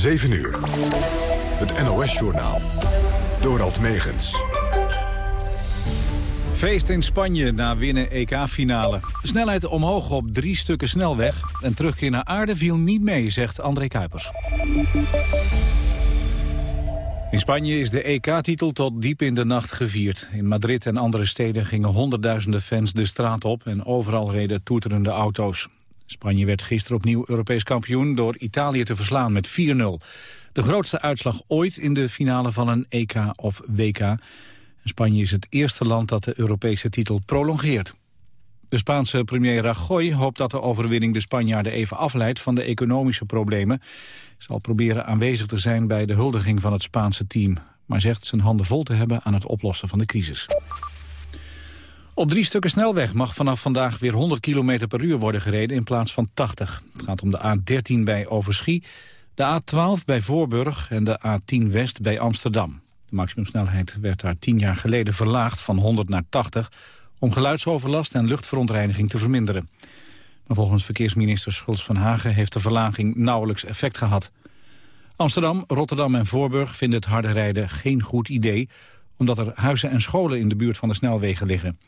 7 uur. Het NOS-journaal. Dorald Megens. Feest in Spanje na winnen EK-finale. Snelheid omhoog op drie stukken snelweg. En terugkeer naar aarde viel niet mee, zegt André Kuipers. In Spanje is de EK-titel tot diep in de nacht gevierd. In Madrid en andere steden gingen honderdduizenden fans de straat op... en overal reden toeterende auto's. Spanje werd gisteren opnieuw Europees kampioen... door Italië te verslaan met 4-0. De grootste uitslag ooit in de finale van een EK of WK. Spanje is het eerste land dat de Europese titel prolongeert. De Spaanse premier Rajoy hoopt dat de overwinning de Spanjaarden even afleidt van de economische problemen. Zal proberen aanwezig te zijn bij de huldiging van het Spaanse team, maar zegt zijn handen vol te hebben aan het oplossen van de crisis. Op drie stukken snelweg mag vanaf vandaag weer 100 km per uur worden gereden in plaats van 80. Het gaat om de A13 bij Overschie, de A12 bij Voorburg en de A10 West bij Amsterdam. De maximumsnelheid werd daar tien jaar geleden verlaagd van 100 naar 80... om geluidsoverlast en luchtverontreiniging te verminderen. Maar volgens verkeersminister Schultz van Hagen... heeft de verlaging nauwelijks effect gehad. Amsterdam, Rotterdam en Voorburg vinden het harde rijden geen goed idee... omdat er huizen en scholen in de buurt van de snelwegen liggen.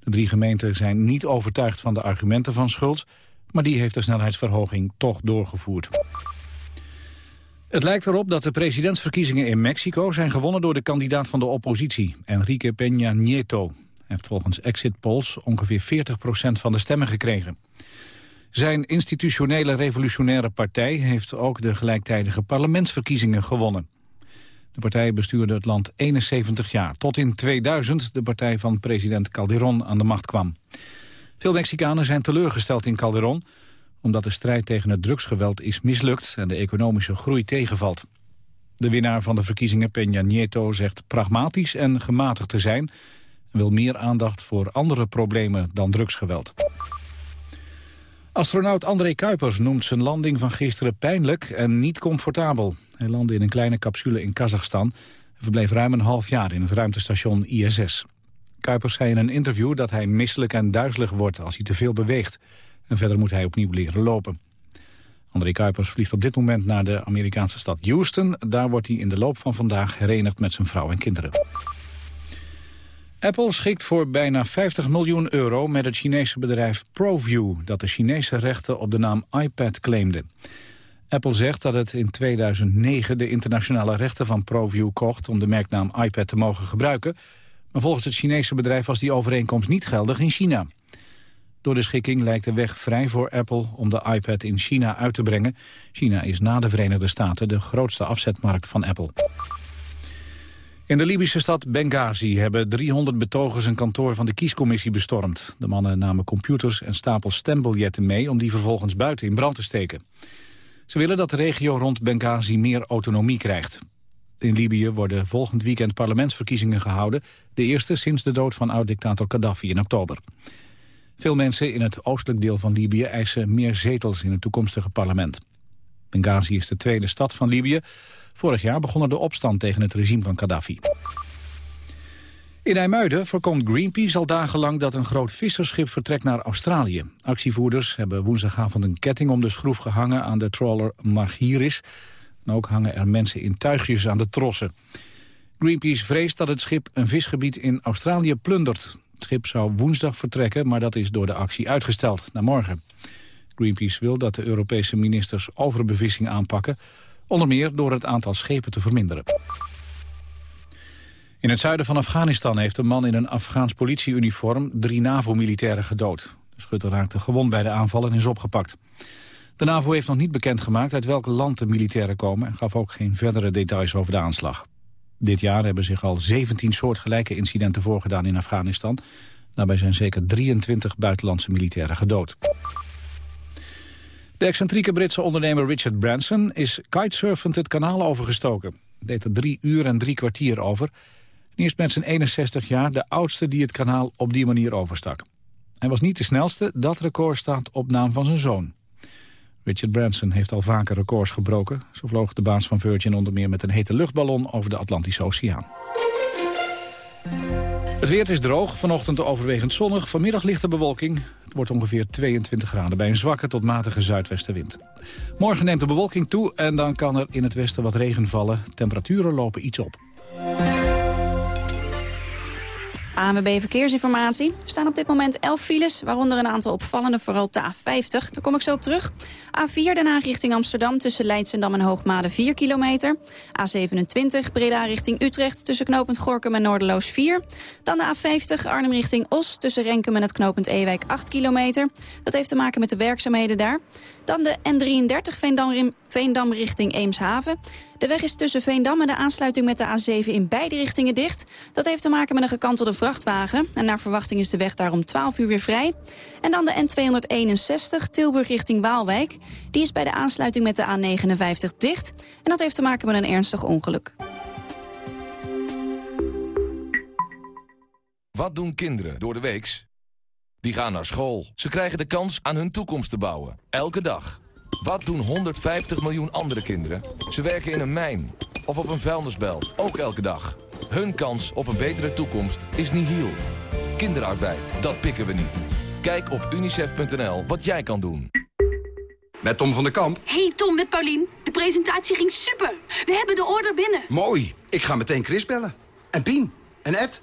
De drie gemeenten zijn niet overtuigd van de argumenten van Schultz... maar die heeft de snelheidsverhoging toch doorgevoerd. Het lijkt erop dat de presidentsverkiezingen in Mexico zijn gewonnen door de kandidaat van de oppositie, Enrique Peña Nieto. Hij heeft volgens exit polls ongeveer 40% van de stemmen gekregen. Zijn institutionele revolutionaire partij heeft ook de gelijktijdige parlementsverkiezingen gewonnen. De partij bestuurde het land 71 jaar, tot in 2000 de partij van president Calderon aan de macht kwam. Veel Mexicanen zijn teleurgesteld in Calderon omdat de strijd tegen het drugsgeweld is mislukt en de economische groei tegenvalt. De winnaar van de verkiezingen, Peña Nieto, zegt pragmatisch en gematigd te zijn... en wil meer aandacht voor andere problemen dan drugsgeweld. Astronaut André Kuipers noemt zijn landing van gisteren pijnlijk en niet comfortabel. Hij landde in een kleine capsule in Kazachstan en verbleef ruim een half jaar in het ruimtestation ISS. Kuipers zei in een interview dat hij misselijk en duizelig wordt als hij te veel beweegt. En verder moet hij opnieuw leren lopen. André Kuipers vliegt op dit moment naar de Amerikaanse stad Houston. Daar wordt hij in de loop van vandaag herenigd met zijn vrouw en kinderen. Apple schikt voor bijna 50 miljoen euro met het Chinese bedrijf ProView... dat de Chinese rechten op de naam iPad claimde. Apple zegt dat het in 2009 de internationale rechten van ProView kocht... om de merknaam iPad te mogen gebruiken. Maar volgens het Chinese bedrijf was die overeenkomst niet geldig in China. Door de schikking lijkt de weg vrij voor Apple om de iPad in China uit te brengen. China is na de Verenigde Staten de grootste afzetmarkt van Apple. In de Libische stad Benghazi hebben 300 betogers een kantoor van de kiescommissie bestormd. De mannen namen computers en stapels stembiljetten mee om die vervolgens buiten in brand te steken. Ze willen dat de regio rond Benghazi meer autonomie krijgt. In Libië worden volgend weekend parlementsverkiezingen gehouden. De eerste sinds de dood van oud-dictator Gaddafi in oktober. Veel mensen in het oostelijk deel van Libië eisen meer zetels in het toekomstige parlement. Benghazi is de tweede stad van Libië. Vorig jaar begon er de opstand tegen het regime van Gaddafi. In IJmuiden voorkomt Greenpeace al dagenlang dat een groot visserschip vertrekt naar Australië. Actievoerders hebben woensdagavond een ketting om de schroef gehangen aan de trawler Margiris. En ook hangen er mensen in tuigjes aan de trossen. Greenpeace vreest dat het schip een visgebied in Australië plundert. Het schip zou woensdag vertrekken, maar dat is door de actie uitgesteld naar morgen. Greenpeace wil dat de Europese ministers overbevissing aanpakken... onder meer door het aantal schepen te verminderen. In het zuiden van Afghanistan heeft een man in een Afghaans politieuniform... drie NAVO-militairen gedood. De schutter raakte gewond bij de aanval en is opgepakt. De NAVO heeft nog niet bekendgemaakt uit welk land de militairen komen... en gaf ook geen verdere details over de aanslag. Dit jaar hebben zich al 17 soortgelijke incidenten voorgedaan in Afghanistan. Daarbij zijn zeker 23 buitenlandse militairen gedood. De excentrieke Britse ondernemer Richard Branson is kitesurfend het kanaal overgestoken. deed er drie uur en drie kwartier over. Eerst met zijn 61 jaar de oudste die het kanaal op die manier overstak. Hij was niet de snelste, dat record staat op naam van zijn zoon. Richard Branson heeft al vaker records gebroken. Zo vloog de baas van Virgin onder meer met een hete luchtballon over de Atlantische Oceaan. Het weer is droog, vanochtend overwegend zonnig. Vanmiddag ligt er bewolking. Het wordt ongeveer 22 graden bij een zwakke tot matige zuidwestenwind. Morgen neemt de bewolking toe en dan kan er in het westen wat regen vallen. Temperaturen lopen iets op. ANWB Verkeersinformatie. Er staan op dit moment 11 files, waaronder een aantal opvallende, vooral op de A50. Daar kom ik zo op terug. A4 Den Haag richting Amsterdam tussen Leidsendam en Hoogmade 4 kilometer. A27 Breda richting Utrecht tussen knooppunt Gorkum en Noorderloos 4. Dan de A50 Arnhem richting Os tussen Renkum en het knooppunt Ewijk 8 kilometer. Dat heeft te maken met de werkzaamheden daar. Dan de N33 Veendam, richting Eemshaven. De weg is tussen Veendam en de aansluiting met de A7 in beide richtingen dicht. Dat heeft te maken met een gekantelde vrachtwagen. En naar verwachting is de weg daar om 12 uur weer vrij. En dan de N261 Tilburg richting Waalwijk. Die is bij de aansluiting met de A59 dicht. En dat heeft te maken met een ernstig ongeluk. Wat doen kinderen door de weeks? Die gaan naar school. Ze krijgen de kans aan hun toekomst te bouwen. Elke dag. Wat doen 150 miljoen andere kinderen? Ze werken in een mijn of op een vuilnisbelt. Ook elke dag. Hun kans op een betere toekomst is nihil. Kinderarbeid, dat pikken we niet. Kijk op unicef.nl wat jij kan doen. Met Tom van der Kamp. Hey Tom, met Paulien. De presentatie ging super. We hebben de order binnen. Mooi. Ik ga meteen Chris bellen. En Pien. En Ed.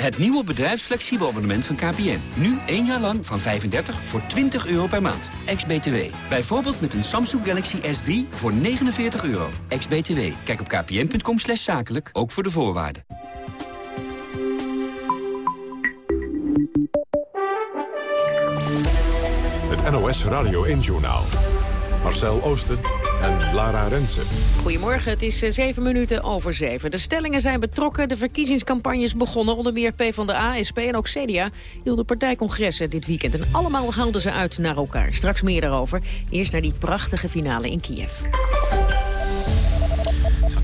Het nieuwe bedrijfsflexibel abonnement van KPN. Nu één jaar lang van 35 voor 20 euro per maand. Ex-BTW. Bijvoorbeeld met een Samsung Galaxy S3 voor 49 euro. Ex-BTW. Kijk op kpn.com slash zakelijk, ook voor de voorwaarden. Het NOS Radio 1-journaal. Marcel Oosten en Lara Rensen. Goedemorgen, het is eh, zeven minuten over zeven. De stellingen zijn betrokken, de verkiezingscampagnes begonnen. Onder meer PvdA, SP en ook CDA hielden partijcongressen dit weekend. En allemaal haalden ze uit naar elkaar. Straks meer daarover. Eerst naar die prachtige finale in Kiev.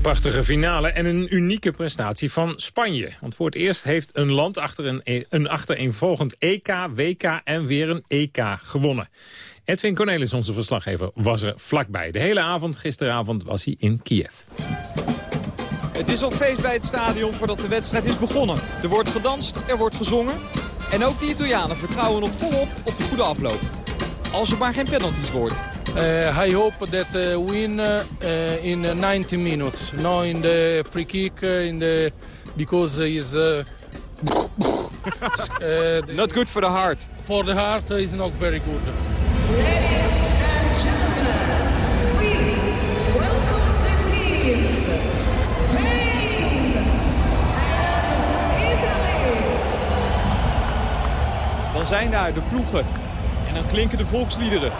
Prachtige finale en een unieke prestatie van Spanje. Want voor het eerst heeft een land achter een, een achtereenvolgend EK, WK en weer een EK gewonnen. Edwin Cornelis, onze verslaggever, was er vlakbij. De hele avond, gisteravond, was hij in Kiev. Het is al feest bij het stadion voordat de wedstrijd is begonnen. Er wordt gedanst, er wordt gezongen. En ook de Italianen vertrouwen nog volop op de goede afloop. Als er maar geen penalties wordt. Uh, I hope that uh, win uh, in 90 minutes. No in the free kick, in the because is not good for the heart. For the heart is not very good. Ladies and gentlemen, please welcome the teams. Spain and Italy. Dan zijn daar de ploegen. En dan klinken de volksliederen.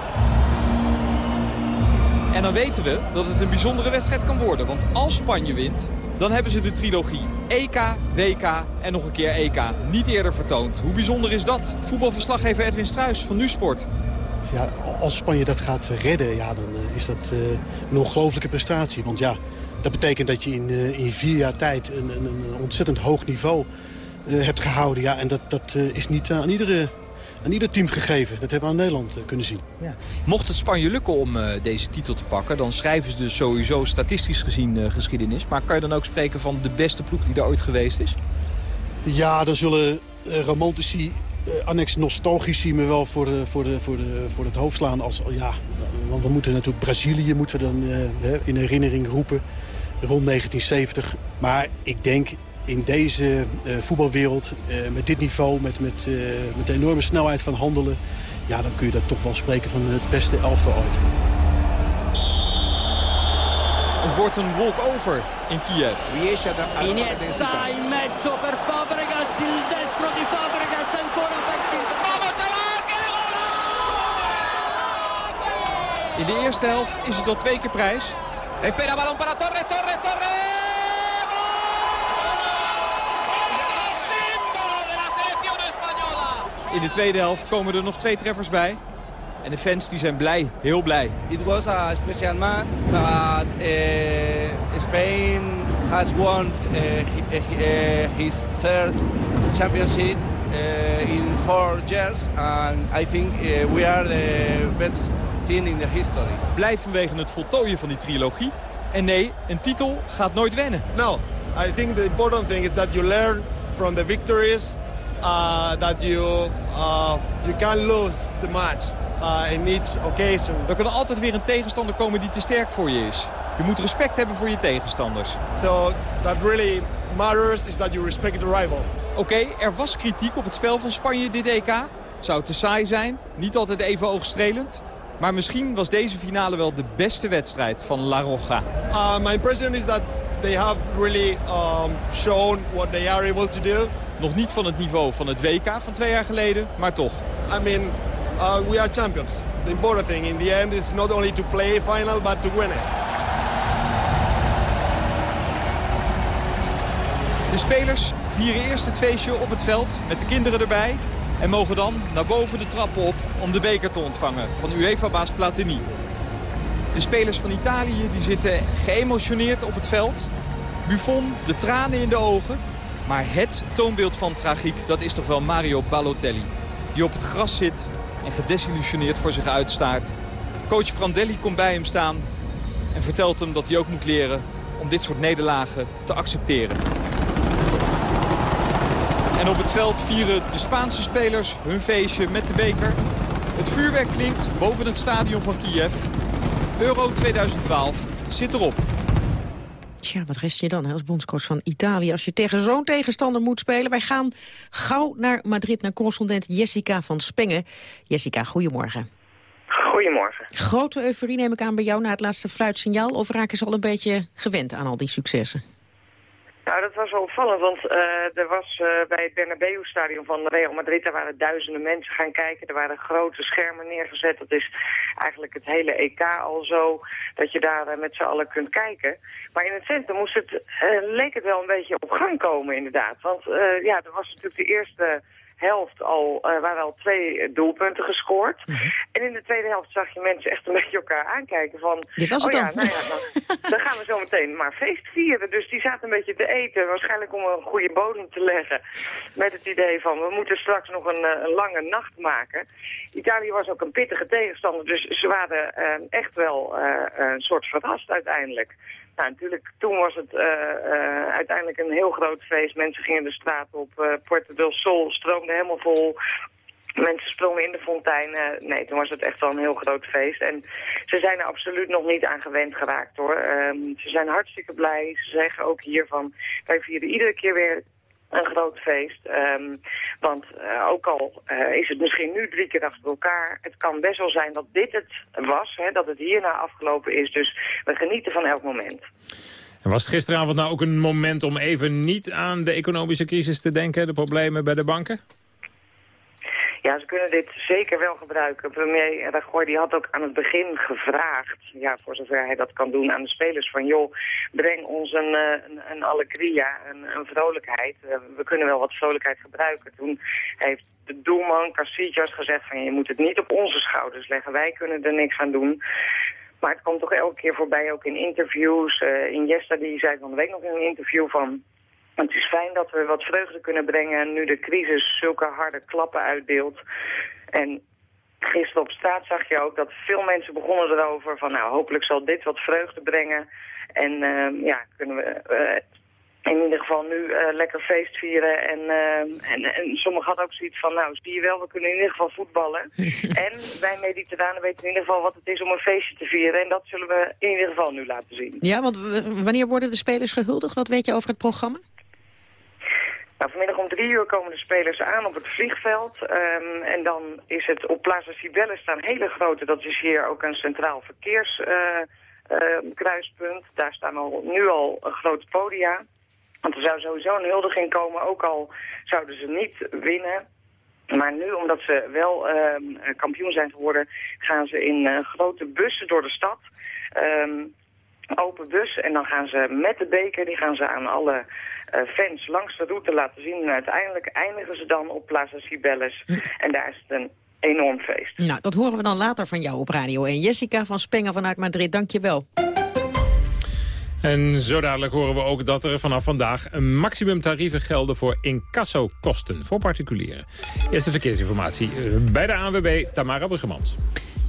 En dan weten we dat het een bijzondere wedstrijd kan worden. Want als Spanje wint, dan hebben ze de trilogie EK, WK en nog een keer EK. Niet eerder vertoond. Hoe bijzonder is dat? Voetbalverslaggever Edwin Struis van NuSport. Ja, als Spanje dat gaat redden, ja, dan uh, is dat uh, een ongelooflijke prestatie. Want ja, dat betekent dat je in, uh, in vier jaar tijd een, een, een ontzettend hoog niveau hebt gehouden. Ja, en dat, dat is niet aan iedere aan ieder team gegeven. Dat hebben we aan Nederland kunnen zien. Ja. Mocht het Spanje lukken om uh, deze titel te pakken... dan schrijven ze dus sowieso statistisch gezien uh, geschiedenis. Maar kan je dan ook spreken van de beste ploeg die er ooit geweest is? Ja, dan zullen romantici, annex nostalgici... me wel voor, de, voor, de, voor, de, voor het hoofd slaan. Als, ja, want we moeten natuurlijk Brazilië moeten dan, in herinnering roepen. Rond 1970. Maar ik denk in deze uh, voetbalwereld, uh, met dit niveau, met, met, uh, met de enorme snelheid van handelen... ja, dan kun je dat toch wel spreken van het beste elftal ooit. Het wordt een walk-over in Kiev. Iniesta in mezzo per Fabregas, il destro di Fabregas ancora per Silva. In de eerste helft is het al twee keer prijs. Espera para Torres! In de tweede helft komen er nog twee treffers bij. En de fans die zijn blij, heel blij. It was a special match, but uh, Spain has won uh, his third championship uh, in four years, and I think uh, we are the best team in the history. Blij vanwege het voltooien van die trilogie. En nee, een titel gaat nooit wennen. No, I think the important thing is that you learn from the victories, uh, that you uh, you can lose the match uh, in each occasion. Er kan altijd weer een tegenstander komen die te sterk voor je is. Je moet respect hebben voor je tegenstanders. So that really matters is that you respect the rival. Oké, er was kritiek op het spel van Spanje dit EK. Het zou te saai zijn, niet altijd even oogstrelend. Maar misschien was deze finale wel de beste wedstrijd van La Roja. Uh, my impression is that they have really um, shown what they are able to do. Nog niet van het niveau van het WK van twee jaar geleden, maar toch. I mean, uh, we are champions. The important thing in the end is not only to play final, but to win it. De spelers vieren eerst het feestje op het veld met de kinderen erbij... en mogen dan naar boven de trappen op om de beker te ontvangen van UEFA-baas Platini. De spelers van Italië die zitten geëmotioneerd op het veld. Buffon, de tranen in de ogen. Maar het toonbeeld van tragiek, dat is toch wel Mario Balotelli. Die op het gras zit en gedesillusioneerd voor zich uitstaart. Coach Prandelli komt bij hem staan en vertelt hem dat hij ook moet leren om dit soort nederlagen te accepteren. En op het veld vieren de Spaanse spelers hun feestje met de beker. Het vuurwerk klinkt boven het stadion van Kiev. Euro 2012 zit erop. Tja, wat rest je dan hè, als bondscoach van Italië als je tegen zo'n tegenstander moet spelen? Wij gaan gauw naar Madrid, naar correspondent Jessica van Spengen. Jessica, goedemorgen. Goedemorgen. Grote euforie neem ik aan bij jou na het laatste fluitsignaal... of raken ze al een beetje gewend aan al die successen? Nou, dat was wel opvallend, want eh, er was eh, bij het Bernabeu-stadion van Real Madrid... daar waren duizenden mensen gaan kijken. Er waren grote schermen neergezet. Dat is eigenlijk het hele EK al zo, dat je daar eh, met z'n allen kunt kijken. Maar in het centrum moest het, leek het wel een beetje op gang komen, inderdaad. Want ja, er was natuurlijk de eerste helft al, uh, waren al twee doelpunten gescoord. En in de tweede helft zag je mensen echt een beetje elkaar aankijken van... Dit was oh het ja, dan. nou ja, dan, dan gaan we zo meteen maar feest vieren. Dus die zaten een beetje te eten, waarschijnlijk om een goede bodem te leggen. Met het idee van, we moeten straks nog een, eh, een lange nacht maken. Italië was ook een pittige tegenstander, dus ze waren eh, echt wel een soort verrast uiteindelijk. Nou, natuurlijk, toen was het eh, eh, uiteindelijk een heel groot feest. Mensen gingen de straat op. eh Puerto del Sol stroomde helemaal vol. Mensen sprongen in de fonteinen. Nee, toen was het echt wel een heel groot feest. En ze zijn er absoluut nog niet aan gewend geraakt hoor. Ehm, ze zijn hartstikke blij. Ze zeggen ook hiervan, wij vieren iedere keer weer een groot feest. Ehm, want eh, ook al eh, is het misschien nu drie keer achter elkaar... het kan best wel zijn dat dit het was, hè, dat het hierna afgelopen is. Dus we genieten van elk moment. En was het gisteravond nou ook een moment om even niet aan de economische crisis te denken, de problemen bij de banken? Ja, ze kunnen dit zeker wel gebruiken. Premier Rajoy die had ook aan het begin gevraagd, ja, voor zover hij dat kan doen, aan de spelers van joh, breng ons een, eh, een, een een, een vrolijkheid. Eh, we kunnen wel wat vrolijkheid gebruiken. Toen heeft de doelman Casillas gezegd van je moet het niet op onze schouders leggen, wij kunnen er niks aan doen. Maar het komt toch elke keer voorbij, ook in interviews. Uh, Iniesta die zei van de week nog in een interview van... Het is fijn dat we wat vreugde kunnen brengen nu de crisis zulke harde klappen uitdeelt. En gisteren op straat zag je ook dat veel mensen begonnen erover van nou hopelijk zal dit wat vreugde brengen. En uh, ja, kunnen we uh, in ieder geval nu uh, lekker feest vieren. En, en, en sommigen hadden ook zoiets van nou zie je wel, we kunnen in ieder geval voetballen. en wij mediterranen weten in ieder geval wat het is om een feestje te vieren. En dat zullen we in ieder geval nu laten zien. Ja, want wanneer worden de spelers gehuldigd? Wat weet je over het programma? Nou, vanmiddag om drie uur komen de spelers aan op het vliegveld. Um, en dan is het op Plaza Cibelle staan hele grote, dat is hier ook een centraal verkeerskruispunt. Uh, uh, Daar staan al, nu al grote podia. Want er zou sowieso een huldiging komen, ook al zouden ze niet winnen. Maar nu, omdat ze wel uh, kampioen zijn geworden, gaan ze in uh, grote bussen door de stad. Um, open bus en dan gaan ze met de beker, die gaan ze aan alle uh, fans langs de route laten zien. En uiteindelijk eindigen ze dan op Plaza Cibelles. En daar is het een enorm feest. Nou, dat horen we dan later van jou op Radio 1. Jessica van Spengen vanuit Madrid, dank je wel. En zo dadelijk horen we ook dat er vanaf vandaag een maximumtarieven gelden voor incassokosten voor particulieren. Eerste verkeersinformatie eh, bij de ANWB, Tamara Bruggemans.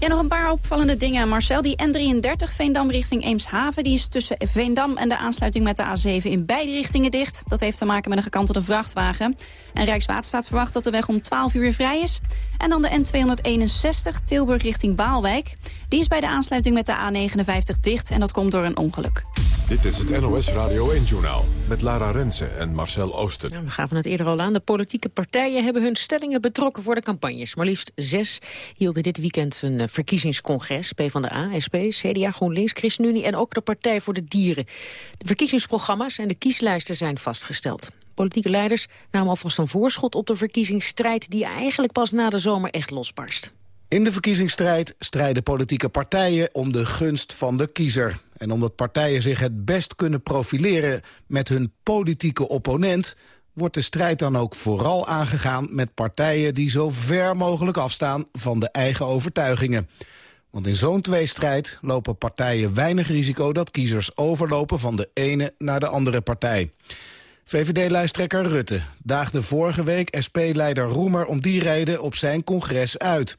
Ja, nog een paar opvallende dingen, Marcel. Die N33 Veendam richting Eemshaven... die is tussen Veendam en de aansluiting met de A7 in beide richtingen dicht. Dat heeft te maken met een gekantelde vrachtwagen. En Rijkswaterstaat verwacht dat de weg om 12 uur weer vrij is. En dan de N261 Tilburg richting Baalwijk. Die is bij de aansluiting met de A59 dicht en dat komt door een ongeluk. Dit is het NOS Radio 1-journaal met Lara Rensen en Marcel Oosten. We gaven het eerder al aan. De politieke partijen hebben hun stellingen betrokken voor de campagnes. Maar liefst zes hielden dit weekend een eh, verkiezingscongres. PvdA, SP, CDA, GroenLinks, ChristenUnie en ook de Partij voor de Dieren. De verkiezingsprogramma's en de kieslijsten zijn vastgesteld. Politieke leiders namen alvast een voorschot op de verkiezingsstrijd... die eigenlijk pas na de zomer echt losbarst. In de verkiezingsstrijd strijden politieke partijen om de gunst van de kiezer. En omdat partijen zich het best kunnen profileren met hun politieke opponent... wordt de strijd dan ook vooral aangegaan met partijen die zo ver mogelijk afstaan van de eigen overtuigingen. Want in zo'n tweestrijd lopen partijen weinig risico dat kiezers overlopen van de ene naar de andere partij. VVD-lijsttrekker Rutte daagde vorige week SP-leider Roemer om die reden op zijn congres uit.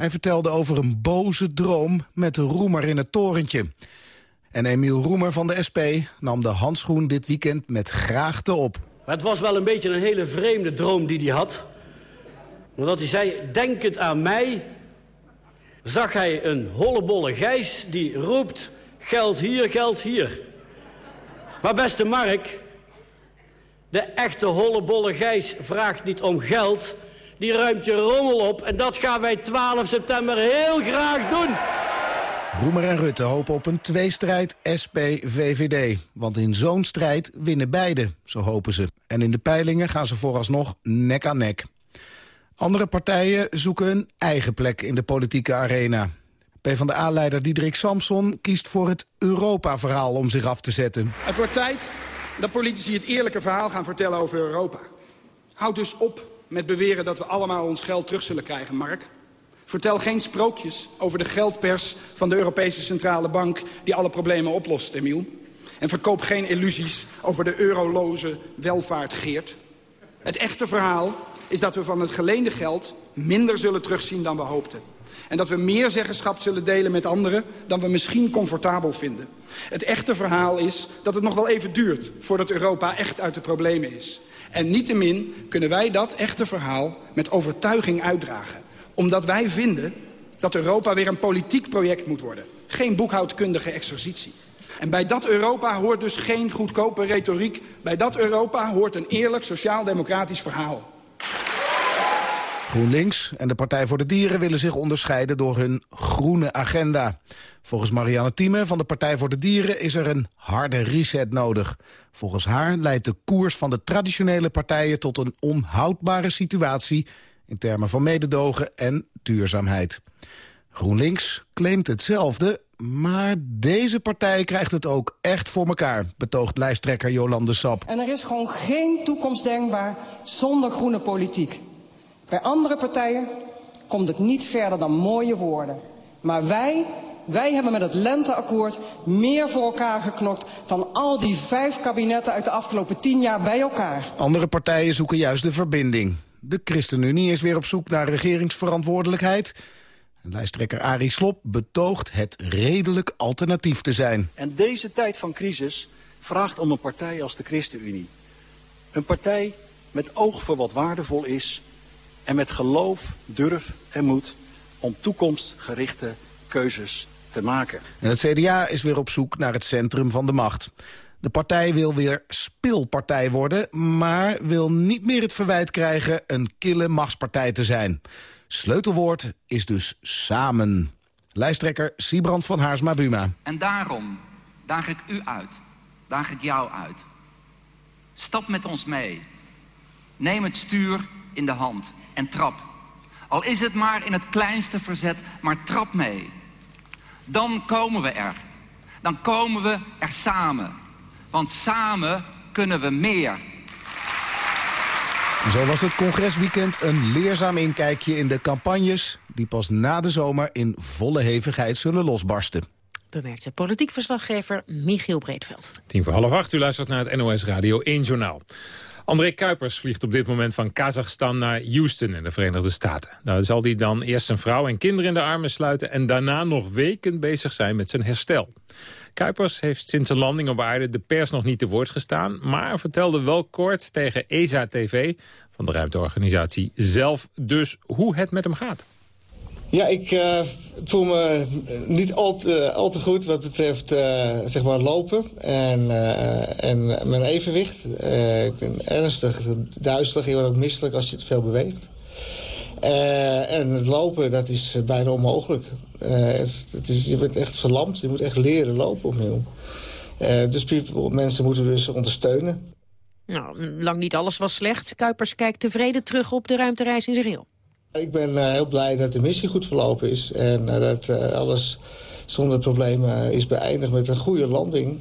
Hij vertelde over een boze droom met Roemer in het torentje. En Emiel Roemer van de SP nam de handschoen dit weekend met graagte op. Het was wel een beetje een hele vreemde droom die hij had. Omdat hij zei, denkend aan mij... zag hij een hollebolle gijs die roept... geld hier, geld hier. Maar beste Mark... de echte hollebolle gijs vraagt niet om geld... die ruimt je rommel op en dat gaan wij 12 september heel graag doen. Roemer en Rutte hopen op een tweestrijd SP-VVD. Want in zo'n strijd winnen beide, zo hopen ze. En in de peilingen gaan ze vooralsnog nek aan nek. Andere partijen zoeken een eigen plek in de politieke arena. PvdA-leider Diederik Samson kiest voor het Europa-verhaal om zich af te zetten. Het wordt tijd dat politici het eerlijke verhaal gaan vertellen over Europa. Houd dus op met beweren dat we allemaal ons geld terug zullen krijgen, Mark. Vertel geen sprookjes over de geldpers van de Europese Centrale Bank... die alle problemen oplost, Emiel. En verkoop geen illusies over de euroloze welvaart Geert. Het echte verhaal is dat we van het geleende geld minder zullen terugzien dan we hoopten. En dat we meer zeggenschap zullen delen met anderen dan we misschien comfortabel vinden. Het echte verhaal is dat het nog wel even duurt voordat Europa echt uit de problemen is. En niettemin kunnen wij dat echte verhaal met overtuiging uitdragen omdat wij vinden dat Europa weer een politiek project moet worden. Geen boekhoudkundige exercitie. En bij dat Europa hoort dus geen goedkope retoriek. Bij dat Europa hoort een eerlijk sociaal-democratisch verhaal. GroenLinks en de Partij voor de Dieren willen zich onderscheiden door hun groene agenda. Volgens Marianne Thieme van de Partij voor de Dieren is er een harde reset nodig. Volgens haar leidt de koers van de traditionele partijen tot een onhoudbare situatie in termen van mededogen en duurzaamheid. GroenLinks claimt hetzelfde, maar deze partij krijgt het ook echt voor elkaar... betoogt lijsttrekker Jolande Sap. En er is gewoon geen toekomst denkbaar zonder groene politiek. Bij andere partijen komt het niet verder dan mooie woorden. Maar wij, wij hebben met het lenteakkoord meer voor elkaar geknokt... dan al die vijf kabinetten uit de afgelopen tien jaar bij elkaar. Andere partijen zoeken juist de verbinding. De ChristenUnie is weer op zoek naar regeringsverantwoordelijkheid. Lijsttrekker Arie Slob betoogt het redelijk alternatief te zijn. En deze tijd van crisis vraagt om een partij als de ChristenUnie. Een partij met oog voor wat waardevol is... en met geloof, durf en moed om toekomstgerichte keuzes te maken. En het CDA is weer op zoek naar het centrum van de macht. De partij wil weer speelpartij worden, maar wil niet meer het verwijt krijgen een kille machtspartij te zijn. Sleutelwoord is dus samen. Lijsttrekker Siebrand van Haarsma-Buma. En daarom daag ik u uit, daag ik jou uit. Stap met ons mee. Neem het stuur in de hand en trap. Al is het maar in het kleinste verzet, maar trap mee. Dan komen we er. Dan komen we er samen. Want samen kunnen we meer. Zo was het congresweekend een leerzaam inkijkje in de campagnes... die pas na de zomer in volle hevigheid zullen losbarsten. bemerkte politiek verslaggever Michiel Breedveld. Tien voor half acht, u luistert naar het NOS Radio 1 Journaal. André Kuipers vliegt op dit moment van Kazachstan naar Houston in de Verenigde Staten. Daar zal hij dan eerst zijn vrouw en kinderen in de armen sluiten... en daarna nog weken bezig zijn met zijn herstel. Kuipers heeft sinds zijn landing op aarde de pers nog niet te woord gestaan... maar vertelde wel kort tegen ESA TV van de ruimteorganisatie zelf dus hoe het met hem gaat. Ja, ik uh, voel me niet al te, goed wat betreft uh, zeg maar lopen en, en mijn evenwicht. ik ben ernstig duizelig, je wordt ook misselijk als je te veel beweegt. en het lopen, dat is bijna onmogelijk. Het, is, je bent echt verlamd, je moet echt leren lopen opnieuw. dus people, mensen moeten dus ondersteunen. Nou, lang niet alles was slecht. Kuipers kijkt tevreden terug op de ruimtereis in zijn. Ik ben uh, heel blij dat de missie goed verlopen is. En uh, dat uh, alles zonder problemen is beëindigd met een goede landing.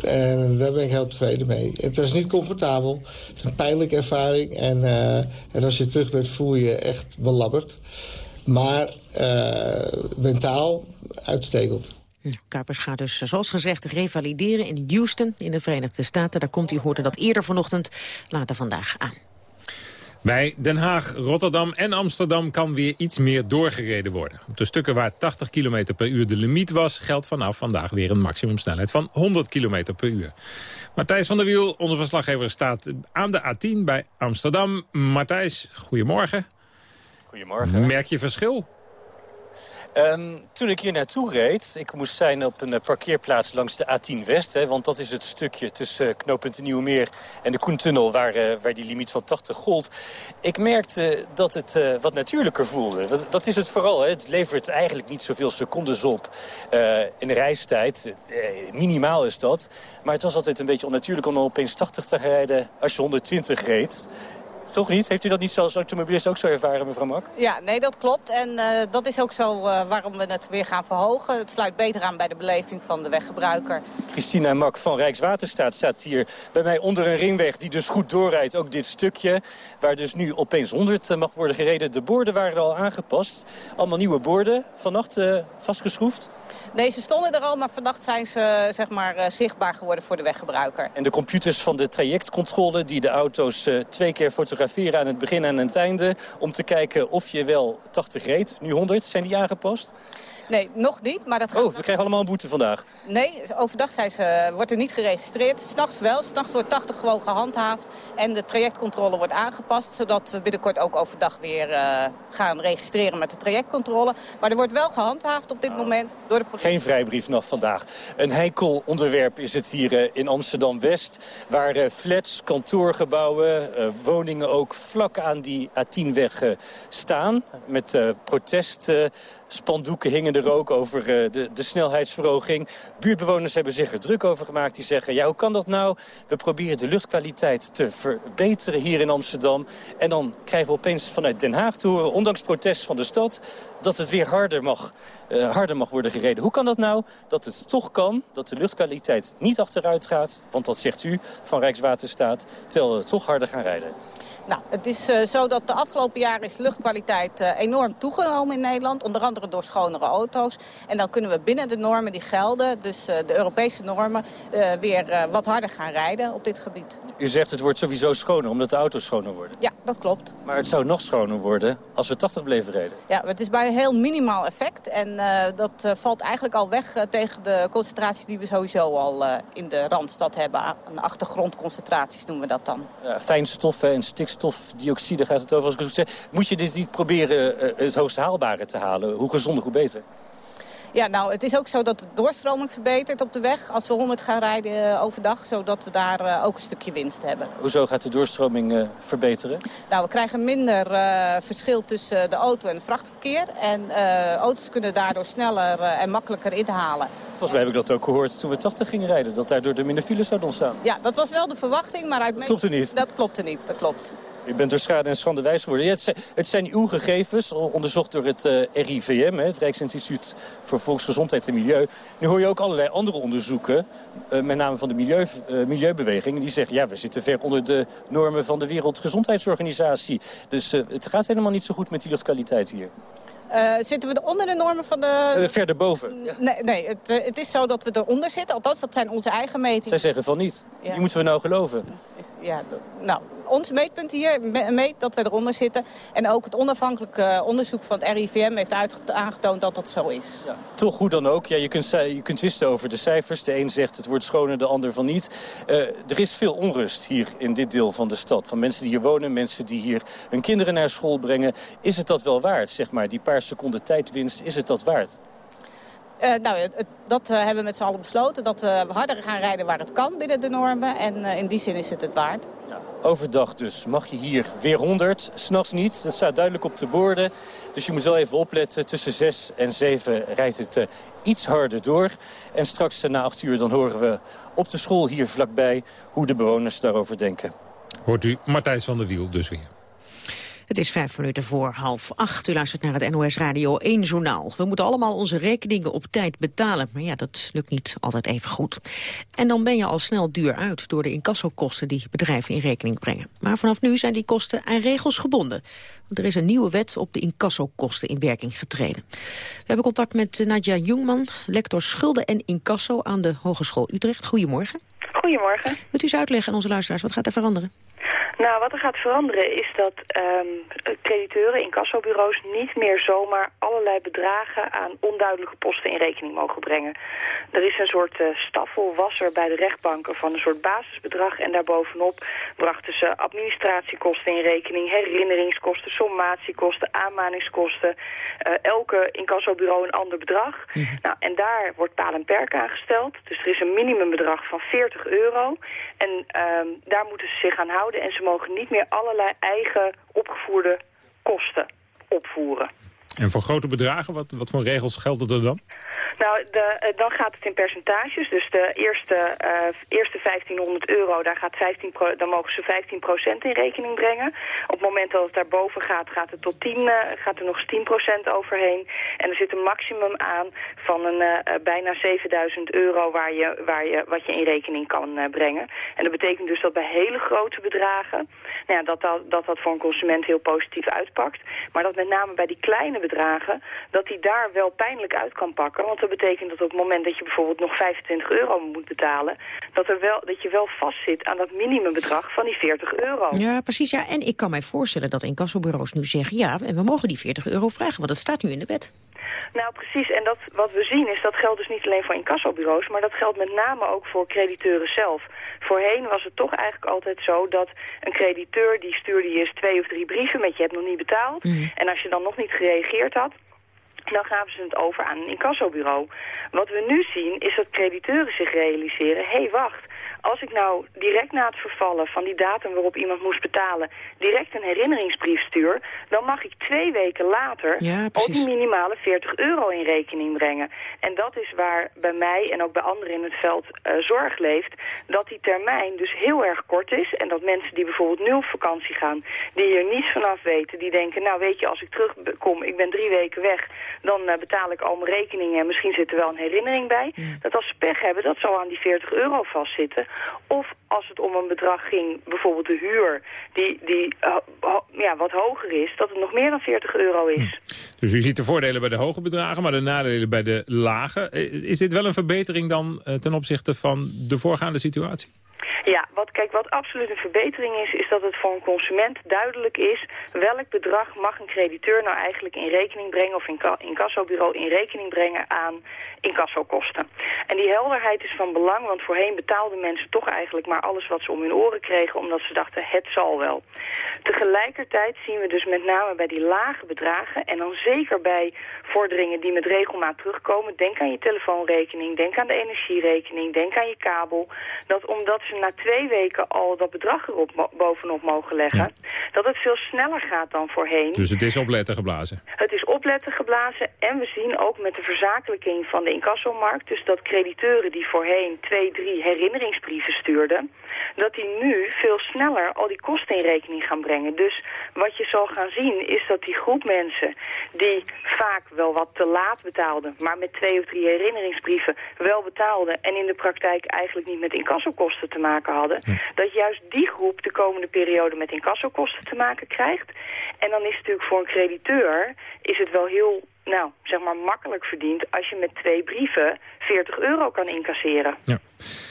en daar ben ik heel tevreden mee. Het was niet comfortabel. Het is een pijnlijke ervaring. En, en als je terug bent voel je je echt belabberd. Maar mentaal uitstekend. Kuipers gaat dus, zoals gezegd, revalideren in Houston in de Verenigde Staten. Daar komt hij, hoorde dat eerder vanochtend, later vandaag aan. Bij Den Haag, Rotterdam en Amsterdam kan weer iets meer doorgereden worden. Op de stukken waar 80 km per uur de limiet was... geldt vanaf vandaag weer een maximumsnelheid van 100 km per uur. Matthijs van der Wiel, onze verslaggever, staat aan de A10 bij Amsterdam. Matthijs, goedemorgen. Goedemorgen. Merk je verschil? Um, toen ik hier naartoe reed, ik moest zijn op een parkeerplaats langs de A10 West. Hè, want dat is het stukje tussen uh, knooppunt Nieuwmeer en de Koentunnel waar, uh, waar die limiet van 80 gold. Ik merkte dat het wat natuurlijker voelde. Dat, is het vooral. Hè. Het levert eigenlijk niet zoveel secondes op in de reistijd. minimaal is dat. Maar het was altijd een beetje onnatuurlijk om opeens 80 te rijden als je 120 reed. Toch niet? Heeft u dat niet als automobilist ook zo ervaren, mevrouw Mak? Ja, nee, dat klopt. En uh, dat is ook zo uh, waarom we het weer gaan verhogen. Het sluit beter aan bij de beleving van de weggebruiker. Christina Mak van Rijkswaterstaat staat hier bij mij onder een ringweg... die dus goed doorrijdt, ook dit stukje... waar dus nu opeens 100 mag worden gereden. De borden waren al aangepast. Allemaal nieuwe borden. Vannacht uh, vastgeschroefd. Nee, ze stonden er al, maar vannacht zijn ze zeg maar, uh, zichtbaar geworden voor de weggebruiker. En de computers van de trajectcontrole die de auto's uh, twee keer fotograferen aan het begin en aan het einde... om te kijken of je wel 80 reed, nu 100, zijn die aangepast? Nee, nog niet. Maar dat gaat oh, we krijgen allemaal een boete vandaag. Nee, overdag zijn ze, wordt er niet geregistreerd. S'nachts wel. S'nachts wordt 80 gewoon gehandhaafd. En de trajectcontrole wordt aangepast. Zodat we binnenkort ook overdag weer uh, gaan registreren met de trajectcontrole. Maar er wordt wel gehandhaafd op dit oh. moment door de politie. Geen vrijbrief nog vandaag. Een heikel onderwerp is het hier uh, in Amsterdam-West. Waar uh, flats, kantoorgebouwen, woningen ook vlak aan die A10-weg staan. Met protest spandoeken hingen er ook over uh, de, de snelheidsverhoging. Buurtbewoners hebben zich er druk over gemaakt. Die zeggen, ja, hoe kan dat nou? We proberen de luchtkwaliteit te verbeteren hier in Amsterdam. En dan krijgen we opeens vanuit Den Haag te horen, ondanks protest van de stad... dat het weer harder mag, uh, harder mag worden gereden. Hoe kan dat nou? Dat het toch kan, dat de luchtkwaliteit niet achteruit gaat. Want dat zegt u van Rijkswaterstaat, terwijl we toch harder gaan rijden. Nou, het is uh, zo dat de afgelopen jaren is luchtkwaliteit uh, enorm toegenomen in Nederland. Onder andere door schonere auto's. En dan kunnen we binnen de normen die gelden, dus uh, de Europese normen, weer wat harder gaan rijden op dit gebied. U zegt het wordt sowieso schoner omdat de auto's schoner worden. Ja, dat klopt. Maar het zou nog schoner worden als we 80 bleven rijden. Ja, het is bij een heel minimaal effect. En dat valt eigenlijk al weg tegen de concentraties die we sowieso al in de Randstad hebben. Aan achtergrondconcentraties noemen we dat dan. Ja, fijnstoffen en stikstof stofdioxide gaat het over. Als ik het. Moet je dit niet proberen uh, het hoogst haalbare te halen? Hoe gezonder, hoe beter? Ja, nou, het is ook zo dat de doorstroming verbetert op de weg als we 100 gaan rijden uh, overdag, zodat we daar uh, ook een stukje winst hebben. Hoezo gaat de doorstroming uh, verbeteren? Nou, we krijgen minder verschil tussen de auto en het vrachtverkeer. En auto's kunnen daardoor sneller en makkelijker inhalen. Volgens mij heb ik dat ook gehoord toen we 80 gingen rijden, dat daardoor er minder files zouden ontstaan. Ja, dat was wel de verwachting, maar uit... Dat klopte niet? Dat klopte niet, dat klopt. U bent door schade en schande wijs geworden. Ja, het, zijn, het, zijn, uw gegevens, onderzocht door het uh, RIVM, het Rijksinstituut voor Volksgezondheid en Milieu. Nu hoor je ook allerlei andere onderzoeken, uh, met name van de milieu, uh, milieubeweging. Die zeggen, ja, we zitten ver onder de normen van de Wereldgezondheidsorganisatie. Dus het gaat helemaal niet zo goed met die luchtkwaliteit hier. Eh, zitten we onder de normen van de... Eh, verder boven. Nee, nee het, eh, het is zo dat we eronder zitten. Althans, dat zijn onze eigen metingen. Zij zeggen van niet. Ja. Die moeten we nou geloven. Ja, nou, ons meetpunt hier me- meet dat we eronder zitten. En ook het onafhankelijke eh, onderzoek van het RIVM heeft aangetoond dat dat zo is. Toch hoe dan ook. Ja, je, kunt, je kunt twisten over de cijfers. De een zegt het wordt schoner, de ander van niet. Eh, er is veel onrust hier in dit deel van de stad. Van mensen die hier wonen, mensen die hier hun kinderen naar school brengen. Is het dat wel waard, zeg maar? Die paar seconden tijdwinst, is het dat waard? Eh, nou, het- het- dat eh, hebben we met z'n allen besloten. Dat we harder gaan rijden waar het kan binnen de normen. En eh, in die zin is het het waard. Overdag dus mag je hier weer 100, s'nachts niet. Dat staat duidelijk op de borden. Dus je moet wel even opletten. Tussen 6 en 7 rijdt het iets harder door. En straks na 8 uur dan horen we op de school hier vlakbij... hoe de bewoners daarover denken. Hoort u Martijs van der Wiel dus weer. Het is vijf minuten voor half acht. U luistert naar het NOS Radio 1 journaal. We moeten allemaal onze rekeningen op tijd betalen. Maar ja, dat lukt niet altijd even goed. En dan ben je al snel duur uit door de incassokosten die bedrijven in rekening brengen. Maar vanaf nu zijn die kosten aan regels gebonden. Want er is een nieuwe wet op de incassokosten in werking getreden. We hebben contact met Nadja Jungman, lector schulden en incasso aan de Hogeschool Utrecht. Goedemorgen. Goedemorgen. Wilt u eens uitleggen aan onze luisteraars, wat gaat er veranderen? Nou, wat er gaat veranderen is dat ehm crediteuren, incassobureaus niet meer zomaar allerlei bedragen aan onduidelijke posten in rekening mogen brengen. Er is een soort eh staffelwasser bij de rechtbanken van een soort basisbedrag en daarbovenop brachten ze administratiekosten in rekening, herinneringskosten, sommatiekosten, aanmaningskosten, eh, elke incassobureau een ander bedrag. Nou, en daar wordt paal en perk aangesteld. Dus er is een minimumbedrag van 40 euro. En ehm, daar moeten ze zich aan houden. En ze mogen niet meer allerlei eigen opgevoerde kosten opvoeren. En voor grote bedragen, wat, wat voor regels gelden er dan? Nou, de, eh, dan gaat het in percentages. Dus de eerste, eh, eerste 1500 euro, daar, gaat 15 pro- dan mogen ze 15% in rekening brengen. Op het moment dat het daarboven gaat, gaat, het tot 10, eh, gaat er nog eens 10% overheen. En er zit een maximum aan van een, bijna 7000 euro waar je, waar je, wat je in rekening kan brengen. En dat betekent dus dat bij hele grote bedragen, nou ja, dat, dat, dat dat voor een consument heel positief uitpakt. Maar dat met name bij die kleine bedragen, dat die daar wel pijnlijk uit kan pakken. Want dat betekent dat op het moment dat je bijvoorbeeld nog 25 euro moet betalen... dat, er wel, dat je wel vastzit aan dat minimumbedrag van die 40 euro. Ja, precies. Ja. En ik kan mij voorstellen dat incassobureaus nu zeggen... ja, en we mogen die 40 euro vragen, want dat staat nu in de wet. Nou, precies. En dat, wat we zien is, dat geldt dus niet alleen voor incassobureaus... maar dat geldt met name ook voor crediteuren zelf. Voorheen was het toch eigenlijk altijd zo dat een crediteur... die stuurde je eens twee of drie brieven met je hebt nog niet betaald. En als je dan nog niet gereageerd had... dan gaven ze het over aan een incassobureau. Wat we nu zien is dat crediteuren zich realiseren... hé, hey, wacht, als ik nou direct na het vervallen van die datum waarop iemand moest betalen... direct een herinneringsbrief stuur... dan mag ik twee weken later Ja, ook die minimale 40 euro in rekening brengen. En dat is waar bij mij en ook bij anderen in het veld eh, zorg leeft... dat die termijn dus heel erg kort is... en dat mensen die bijvoorbeeld nu op vakantie gaan... die hier niets vanaf weten, die denken... nou weet je, als ik terugkom, ik ben drie weken weg... dan eh, betaal ik al mijn rekeningen en misschien zit er wel een herinnering bij... dat als ze pech hebben, dat zal aan die 40 euro vastzitten... Of als het om een bedrag ging, bijvoorbeeld de huur, die, die eh, ja, wat hoger is, dat het nog meer dan 40 euro is. Dus u ziet de voordelen bij de hoge bedragen, maar de nadelen bij de lage. Eh, Is dit wel een verbetering dan eh, ten opzichte van de voorgaande situatie? Ja, wat, kijk, wat absoluut een verbetering is, is dat het voor een consument duidelijk is welk bedrag mag een crediteur nou eigenlijk in rekening brengen of inca- incassobureau in rekening brengen aan incassokosten. En die helderheid is van belang, want voorheen betaalden mensen toch eigenlijk maar alles wat ze om hun oren kregen, omdat ze dachten het zal wel. Tegelijkertijd zien we dus met name bij die lage bedragen en dan zeker bij vorderingen die met regelmaat terugkomen, denk aan je telefoonrekening, denk aan de energierekening, denk aan je kabel, dat omdat ze twee weken al dat bedrag erop bovenop mogen leggen, dat het veel sneller gaat dan voorheen. Dus het is opletten geblazen. Het is opletten geblazen en we zien ook met de verzakelijking van de incassomarkt... dus dat crediteuren die voorheen twee, drie herinneringsbrieven stuurden... dat die nu veel sneller al die kosten in rekening gaan brengen. Dus wat je zal gaan zien is dat die groep mensen die vaak wel wat te laat betaalden... maar met twee of drie herinneringsbrieven wel betaalden... en in de praktijk eigenlijk niet met incassokosten te maken maken hadden. Dat juist die groep de komende periode met incassokosten te maken krijgt. En dan is het natuurlijk voor een crediteur is het wel heel nou, zeg maar makkelijk verdiend als je met twee brieven 40 euro kan incasseren. Ja,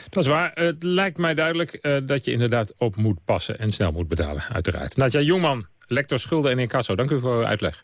dat is waar. Het lijkt mij duidelijk eh, dat je inderdaad op moet passen en snel moet betalen, uiteraard. Nadja Jongman, lector schulden en incasso, dank u voor uw uitleg.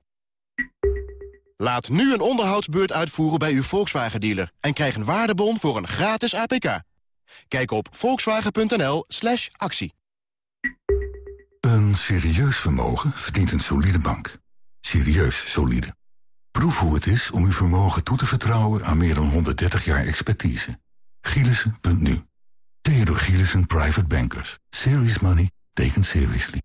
Laat nu een onderhoudsbeurt uitvoeren bij uw Volkswagen-dealer... en krijg een waardebon voor een gratis APK. Kijk op volkswagen.nl slash actie. Een serieus vermogen verdient een solide bank. Serieus solide. Proef hoe het is om uw vermogen toe te vertrouwen aan meer dan 130 jaar expertise. Gielissen.nu. Theodor Gielissen Private Bankers. Serious money taken seriously.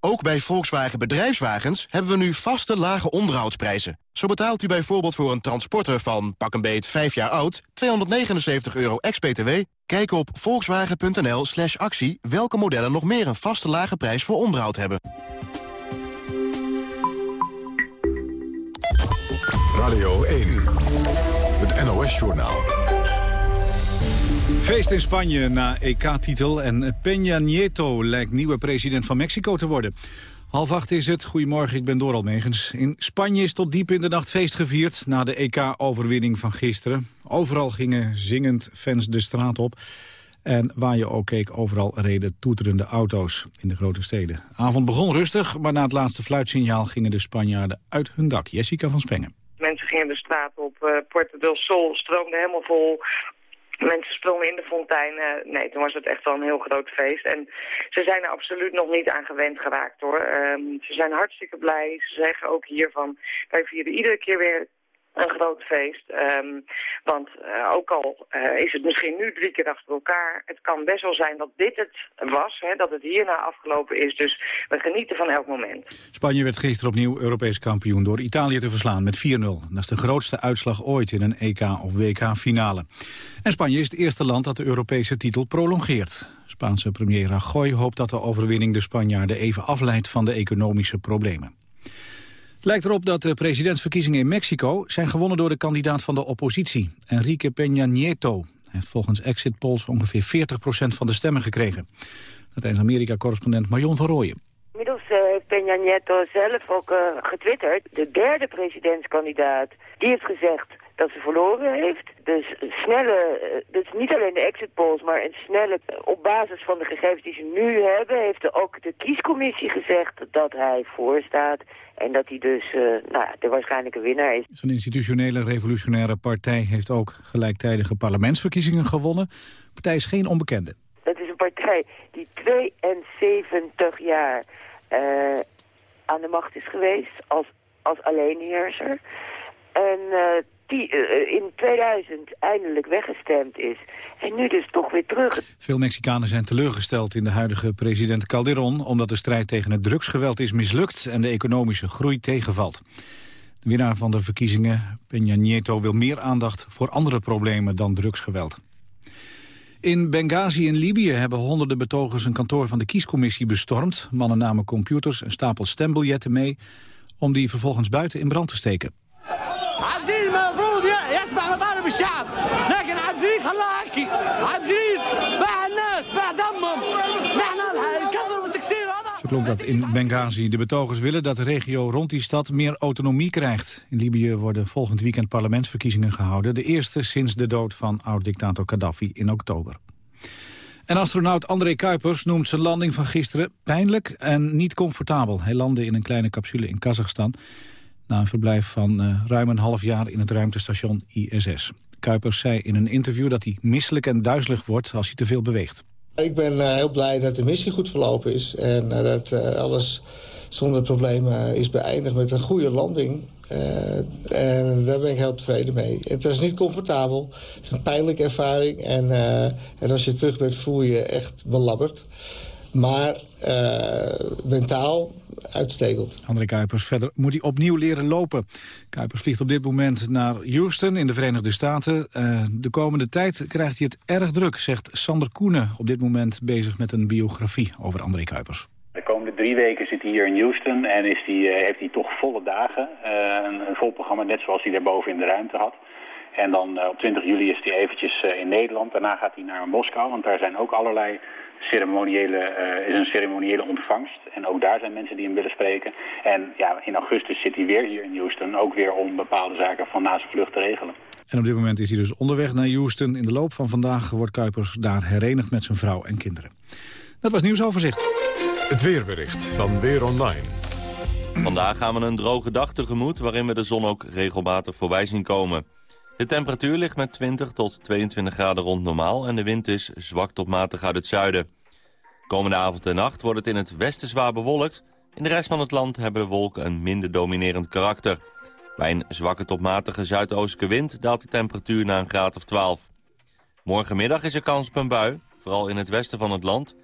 Ook bij Volkswagen Bedrijfswagens hebben we nu vaste lage onderhoudsprijzen. Zo betaalt u bijvoorbeeld voor een transporter van pak een beet 5 jaar oud... 279 euro ex-BTW. Kijk op volkswagen.nl slash actie welke modellen nog meer een vaste lage prijs voor onderhoud hebben. Radio 1, het NOS-journaal. Feest in Spanje na EK-titel en Peña Nieto lijkt nieuwe president van Mexico te worden. Half acht is het. Goedemorgen, ik ben Doral Megens. In Spanje is tot diep in de nacht feest gevierd na de EK-overwinning van gisteren. Overal gingen zingend fans de straat op. En waar je ook keek, overal reden toeterende auto's in de grote steden. De avond begon rustig, maar na het laatste fluitsignaal gingen de Spanjaarden uit hun dak. Jessica van Spengen. Mensen gingen de straat op, uh, Puerto del Sol stroomde helemaal vol. Mensen sprongen in de fontein. nee, toen was het echt wel een heel groot feest. En ze zijn er absoluut nog niet aan gewend geraakt hoor. Um, ze zijn hartstikke blij. Ze zeggen ook hiervan, wij vieren iedere keer weer een groot feest. Um, want uh, ook al uh, is het misschien nu drie keer achter elkaar... het kan best wel zijn dat dit het was, hè, dat het hierna afgelopen is. Dus we genieten van elk moment. Spanje werd gisteren opnieuw Europees kampioen door Italië te verslaan met 4-0. Dat is de grootste uitslag ooit in een EK of WK-finale. En Spanje is het eerste land dat de Europese titel prolongeert. Spaanse premier Rajoy hoopt dat de overwinning de Spanjaarden even afleidt van de economische problemen. Lijkt erop dat de presidentsverkiezingen in Mexico zijn gewonnen door de kandidaat van de oppositie, Enrique Peña Nieto. Hij heeft volgens exit polls ongeveer 40% van de stemmen gekregen. Dat is Amerika-correspondent Marion van Rooyen. Inmiddels uh, Peña Nieto zelf ook uh, getwitterd. De derde presidentskandidaat, die heeft gezegd dat ze verloren heeft. Dus snelle, dus niet alleen de exit polls, maar een snelle, op basis van de gegevens die ze nu hebben, heeft ook de kiescommissie gezegd dat hij voorstaat. En dat hij dus uh, nou, de waarschijnlijke winnaar is. Zijn institutionele revolutionaire partij heeft ook gelijktijdige parlementsverkiezingen gewonnen. De partij is geen onbekende. Het is een partij die 72 jaar uh, aan de macht is geweest als, als alleenheerser. En uh, die uh, in 2000 eindelijk weggestemd is. En nu dus toch weer terug. Veel Mexicanen zijn teleurgesteld in de huidige president Calderon... omdat de strijd tegen het drugsgeweld is mislukt en de economische groei tegenvalt. De winnaar van de verkiezingen, Peña Nieto, wil meer aandacht voor andere problemen dan drugsgeweld. In Benghazi in Libië hebben honderden betogers een kantoor van de kiescommissie bestormd. Mannen namen computers en stapel stembiljetten mee om die vervolgens buiten in brand te steken. Ze verklonk dat in Benghazi. De betogers willen dat de regio rond die stad meer autonomie krijgt. In Libië worden volgend weekend parlementsverkiezingen gehouden. De eerste sinds de dood van oud-dictator Gaddafi in oktober. En astronaut André Kuipers noemt zijn landing van gisteren pijnlijk en niet comfortabel. Hij landde in een kleine capsule in Kazachstan... na een verblijf van uh, ruim een half jaar in het ruimtestation ISS. Kuipers zei in een interview dat hij misselijk en duizelig wordt als hij te veel beweegt. Ik ben uh, heel blij dat de missie goed verlopen is en uh, dat alles zonder problemen is beëindigd met een goede landing. En daar ben ik heel tevreden mee. Het was niet comfortabel. Het is een pijnlijke ervaring. En, en als je terug bent voel je je echt belabberd. Maar mentaal uitstekend. André Kuipers, verder moet hij opnieuw leren lopen. Kuipers vliegt op dit moment naar Houston in de Verenigde Staten. de komende tijd krijgt hij het erg druk, zegt Sander Koenen... op dit moment bezig met een biografie over André Kuipers. De komende drie weken zit hij hier in Houston en is die, uh, heeft hij toch volle dagen. Uh, een, een, vol programma, net zoals hij daarboven in de ruimte had. En dan uh, op 20 juli is hij eventjes in Nederland. Daarna gaat hij naar Moskou, want daar zijn ook allerlei ceremoniële, is een ceremoniële ontvangst. En ook daar zijn mensen die hem willen spreken. En ja, in augustus zit hij weer hier in Houston, ook weer om bepaalde zaken van na zijn vlucht te regelen. En op dit moment is hij dus onderweg naar Houston. In de loop van vandaag wordt Kuipers daar herenigd met zijn vrouw en kinderen. Dat was nieuwsoverzicht. Het weerbericht van Weer Online. Vandaag gaan we een droge dag tegemoet... waarin we de zon ook regelmatig voorbij zien komen. De temperatuur ligt met 20 tot 22 graden rond normaal... en de wind is zwak tot matig uit het zuiden. Komende avond en nacht wordt het in het westen zwaar bewolkt. In de rest van het land hebben de wolken een minder dominerend karakter. Bij een zwakke tot matige zuidoostelijke wind daalt de temperatuur naar een graad of 12. Morgenmiddag is er kans op een bui, vooral in het westen van het land...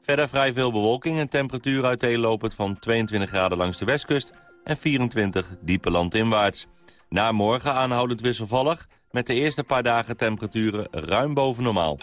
Verder vrij veel bewolking en temperatuur uiteenlopend van 22 graden langs de westkust en 24 diepe landinwaarts. Na morgen aanhoudend wisselvallig met de eerste paar dagen temperaturen ruim boven normaal.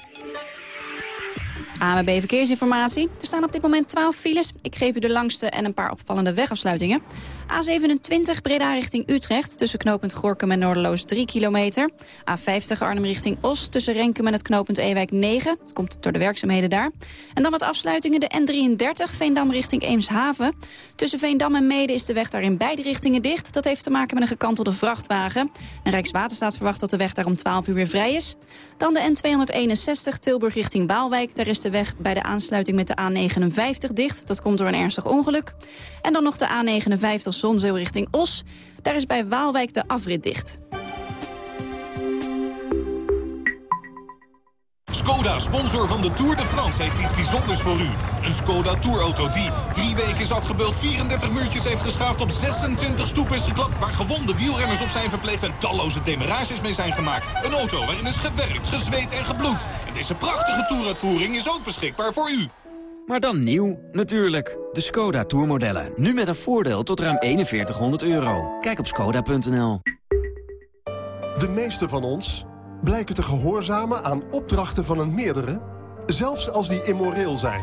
AMB Verkeersinformatie. Er staan op dit moment 12 files. Ik geef u de langste en een paar opvallende wegafsluitingen. A27 Breda richting Utrecht tussen knooppunt Gorkum en Noorderloos 3 kilometer. A50 Arnhem richting Os tussen Renkum en het knooppunt Ewijk 9. Dat komt door de werkzaamheden daar. En dan wat afsluitingen. De N33 Veendam richting Eemshaven. Tussen Veendam en Mede is de weg daar in beide richtingen dicht. Dat heeft te maken met een gekantelde vrachtwagen. En Rijkswaterstaat verwacht dat de weg daar om 12 uur weer vrij is. Dan de N261 Tilburg richting Waalwijk. Daar is de weg bij de aansluiting met de A59 dicht. Dat komt door een ernstig ongeluk. En dan nog de A59 Zonzeel richting Os. Daar is bij Waalwijk de afrit dicht. Skoda, sponsor van de Tour de France, heeft iets bijzonders voor u. Een Skoda Tourauto die drie weken is afgebeeld, 34 muurtjes heeft geschaafd, op 26 stoepen is geklapt, waar gewonde wielrenners op zijn verpleegd en talloze demarages mee zijn gemaakt. Een auto waarin is gewerkt, gezweet en gebloed. En deze prachtige toeruitvoering is ook beschikbaar voor u. Maar dan nieuw, natuurlijk. De Skoda Tourmodellen. Nu met een voordeel tot ruim 4100 euro. Kijk op skoda.nl. De meeste van ons blijken te gehoorzamen aan opdrachten van een meerdere... zelfs als die immoreel zijn.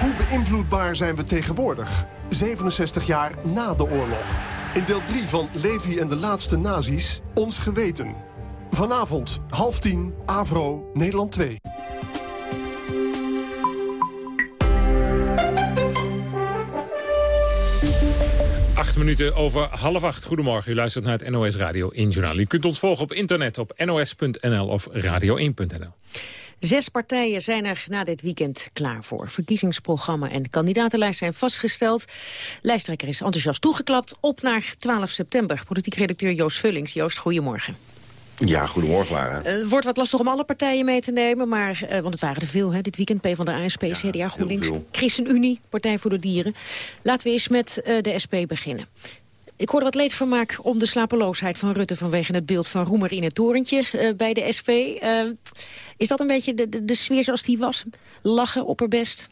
Hoe beïnvloedbaar zijn we tegenwoordig, 67 jaar na de oorlog? In deel 3 van Levi en de laatste nazi's, ons geweten. Vanavond, half tien, Avro, Nederland 2. Acht minuten over half acht. Goedemorgen, u luistert naar het NOS Radio in Journaal. U kunt ons volgen op internet op nos.nl of radio1.nl. Zes partijen zijn er na dit weekend klaar voor. Verkiezingsprogramma en kandidatenlijst zijn vastgesteld. Lijsttrekker is enthousiast toegeklapt. Op naar 12 september. Politiek redacteur Joost Vullings. Joost, goedemorgen. Ja, goedemorgen Lara. Het uh, wordt wat lastig om alle partijen mee te nemen, maar, uh, want het waren er veel hè, dit weekend. P van de ASP, ja, CDA, GroenLinks, ChristenUnie, Partij voor de Dieren. Laten we eens met uh, de SP beginnen. Ik hoorde wat leedvermaak om de slapeloosheid van Rutte... vanwege het beeld van Roemer in het torentje bij de SP. is dat een beetje de, de, de, sfeer zoals die was? Lachen, opperbest?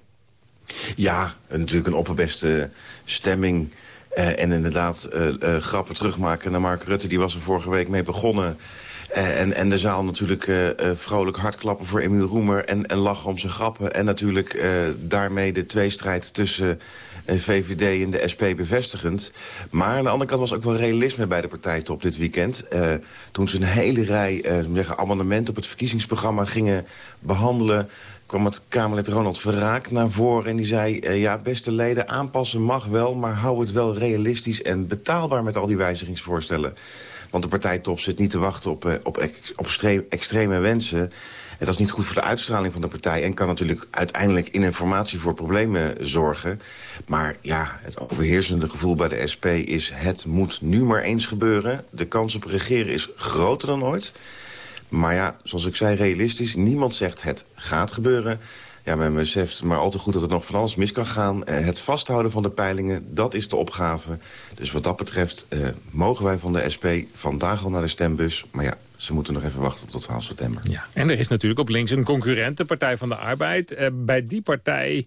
Ja, natuurlijk een opperbeste stemming... en inderdaad grappen terugmaken naar Mark Rutte. Die was er vorige week mee begonnen... Eh, en, en de zaal natuurlijk uh, vrolijk hardklappen voor Emiel Roemer... en, en lachen om zijn grappen. En natuurlijk uh, daarmee de tweestrijd tussen VVD en de SP bevestigend. Maar aan de andere kant was ook wel realisme bij de partijtop dit weekend. toen ze een hele rij zeggen, amendementen op het verkiezingsprogramma gingen behandelen kwam het Kamerlid Ronald Verraak naar voren en die zei... Uh, ja, beste leden, aanpassen mag wel, maar hou het wel realistisch en betaalbaar met al die wijzigingsvoorstellen. Want de partijtop zit niet te wachten op, uh, op, op extreme wensen. En dat is niet goed voor de uitstraling van de partij... en kan natuurlijk uiteindelijk in informatie voor problemen zorgen. Maar ja, het overheersende gevoel bij de SP is... het moet nu maar eens gebeuren. De kans op regeren is groter dan ooit. Maar ja, zoals ik zei, realistisch. Niemand zegt het gaat gebeuren. Ja, men beseft maar al te goed dat er nog van alles mis kan gaan. Eh, het vasthouden van de peilingen, dat is de opgave. Dus wat dat betreft eh, mogen wij van de SP vandaag al naar de stembus. Maar ja, ze moeten nog even wachten tot 12 september. Ja, en er is natuurlijk op links een concurrent, de Partij van de Arbeid. Eh, bij die partij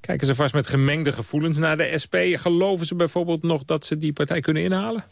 kijken ze vast met gemengde gevoelens naar de SP. Geloven ze bijvoorbeeld nog dat ze die partij kunnen inhalen?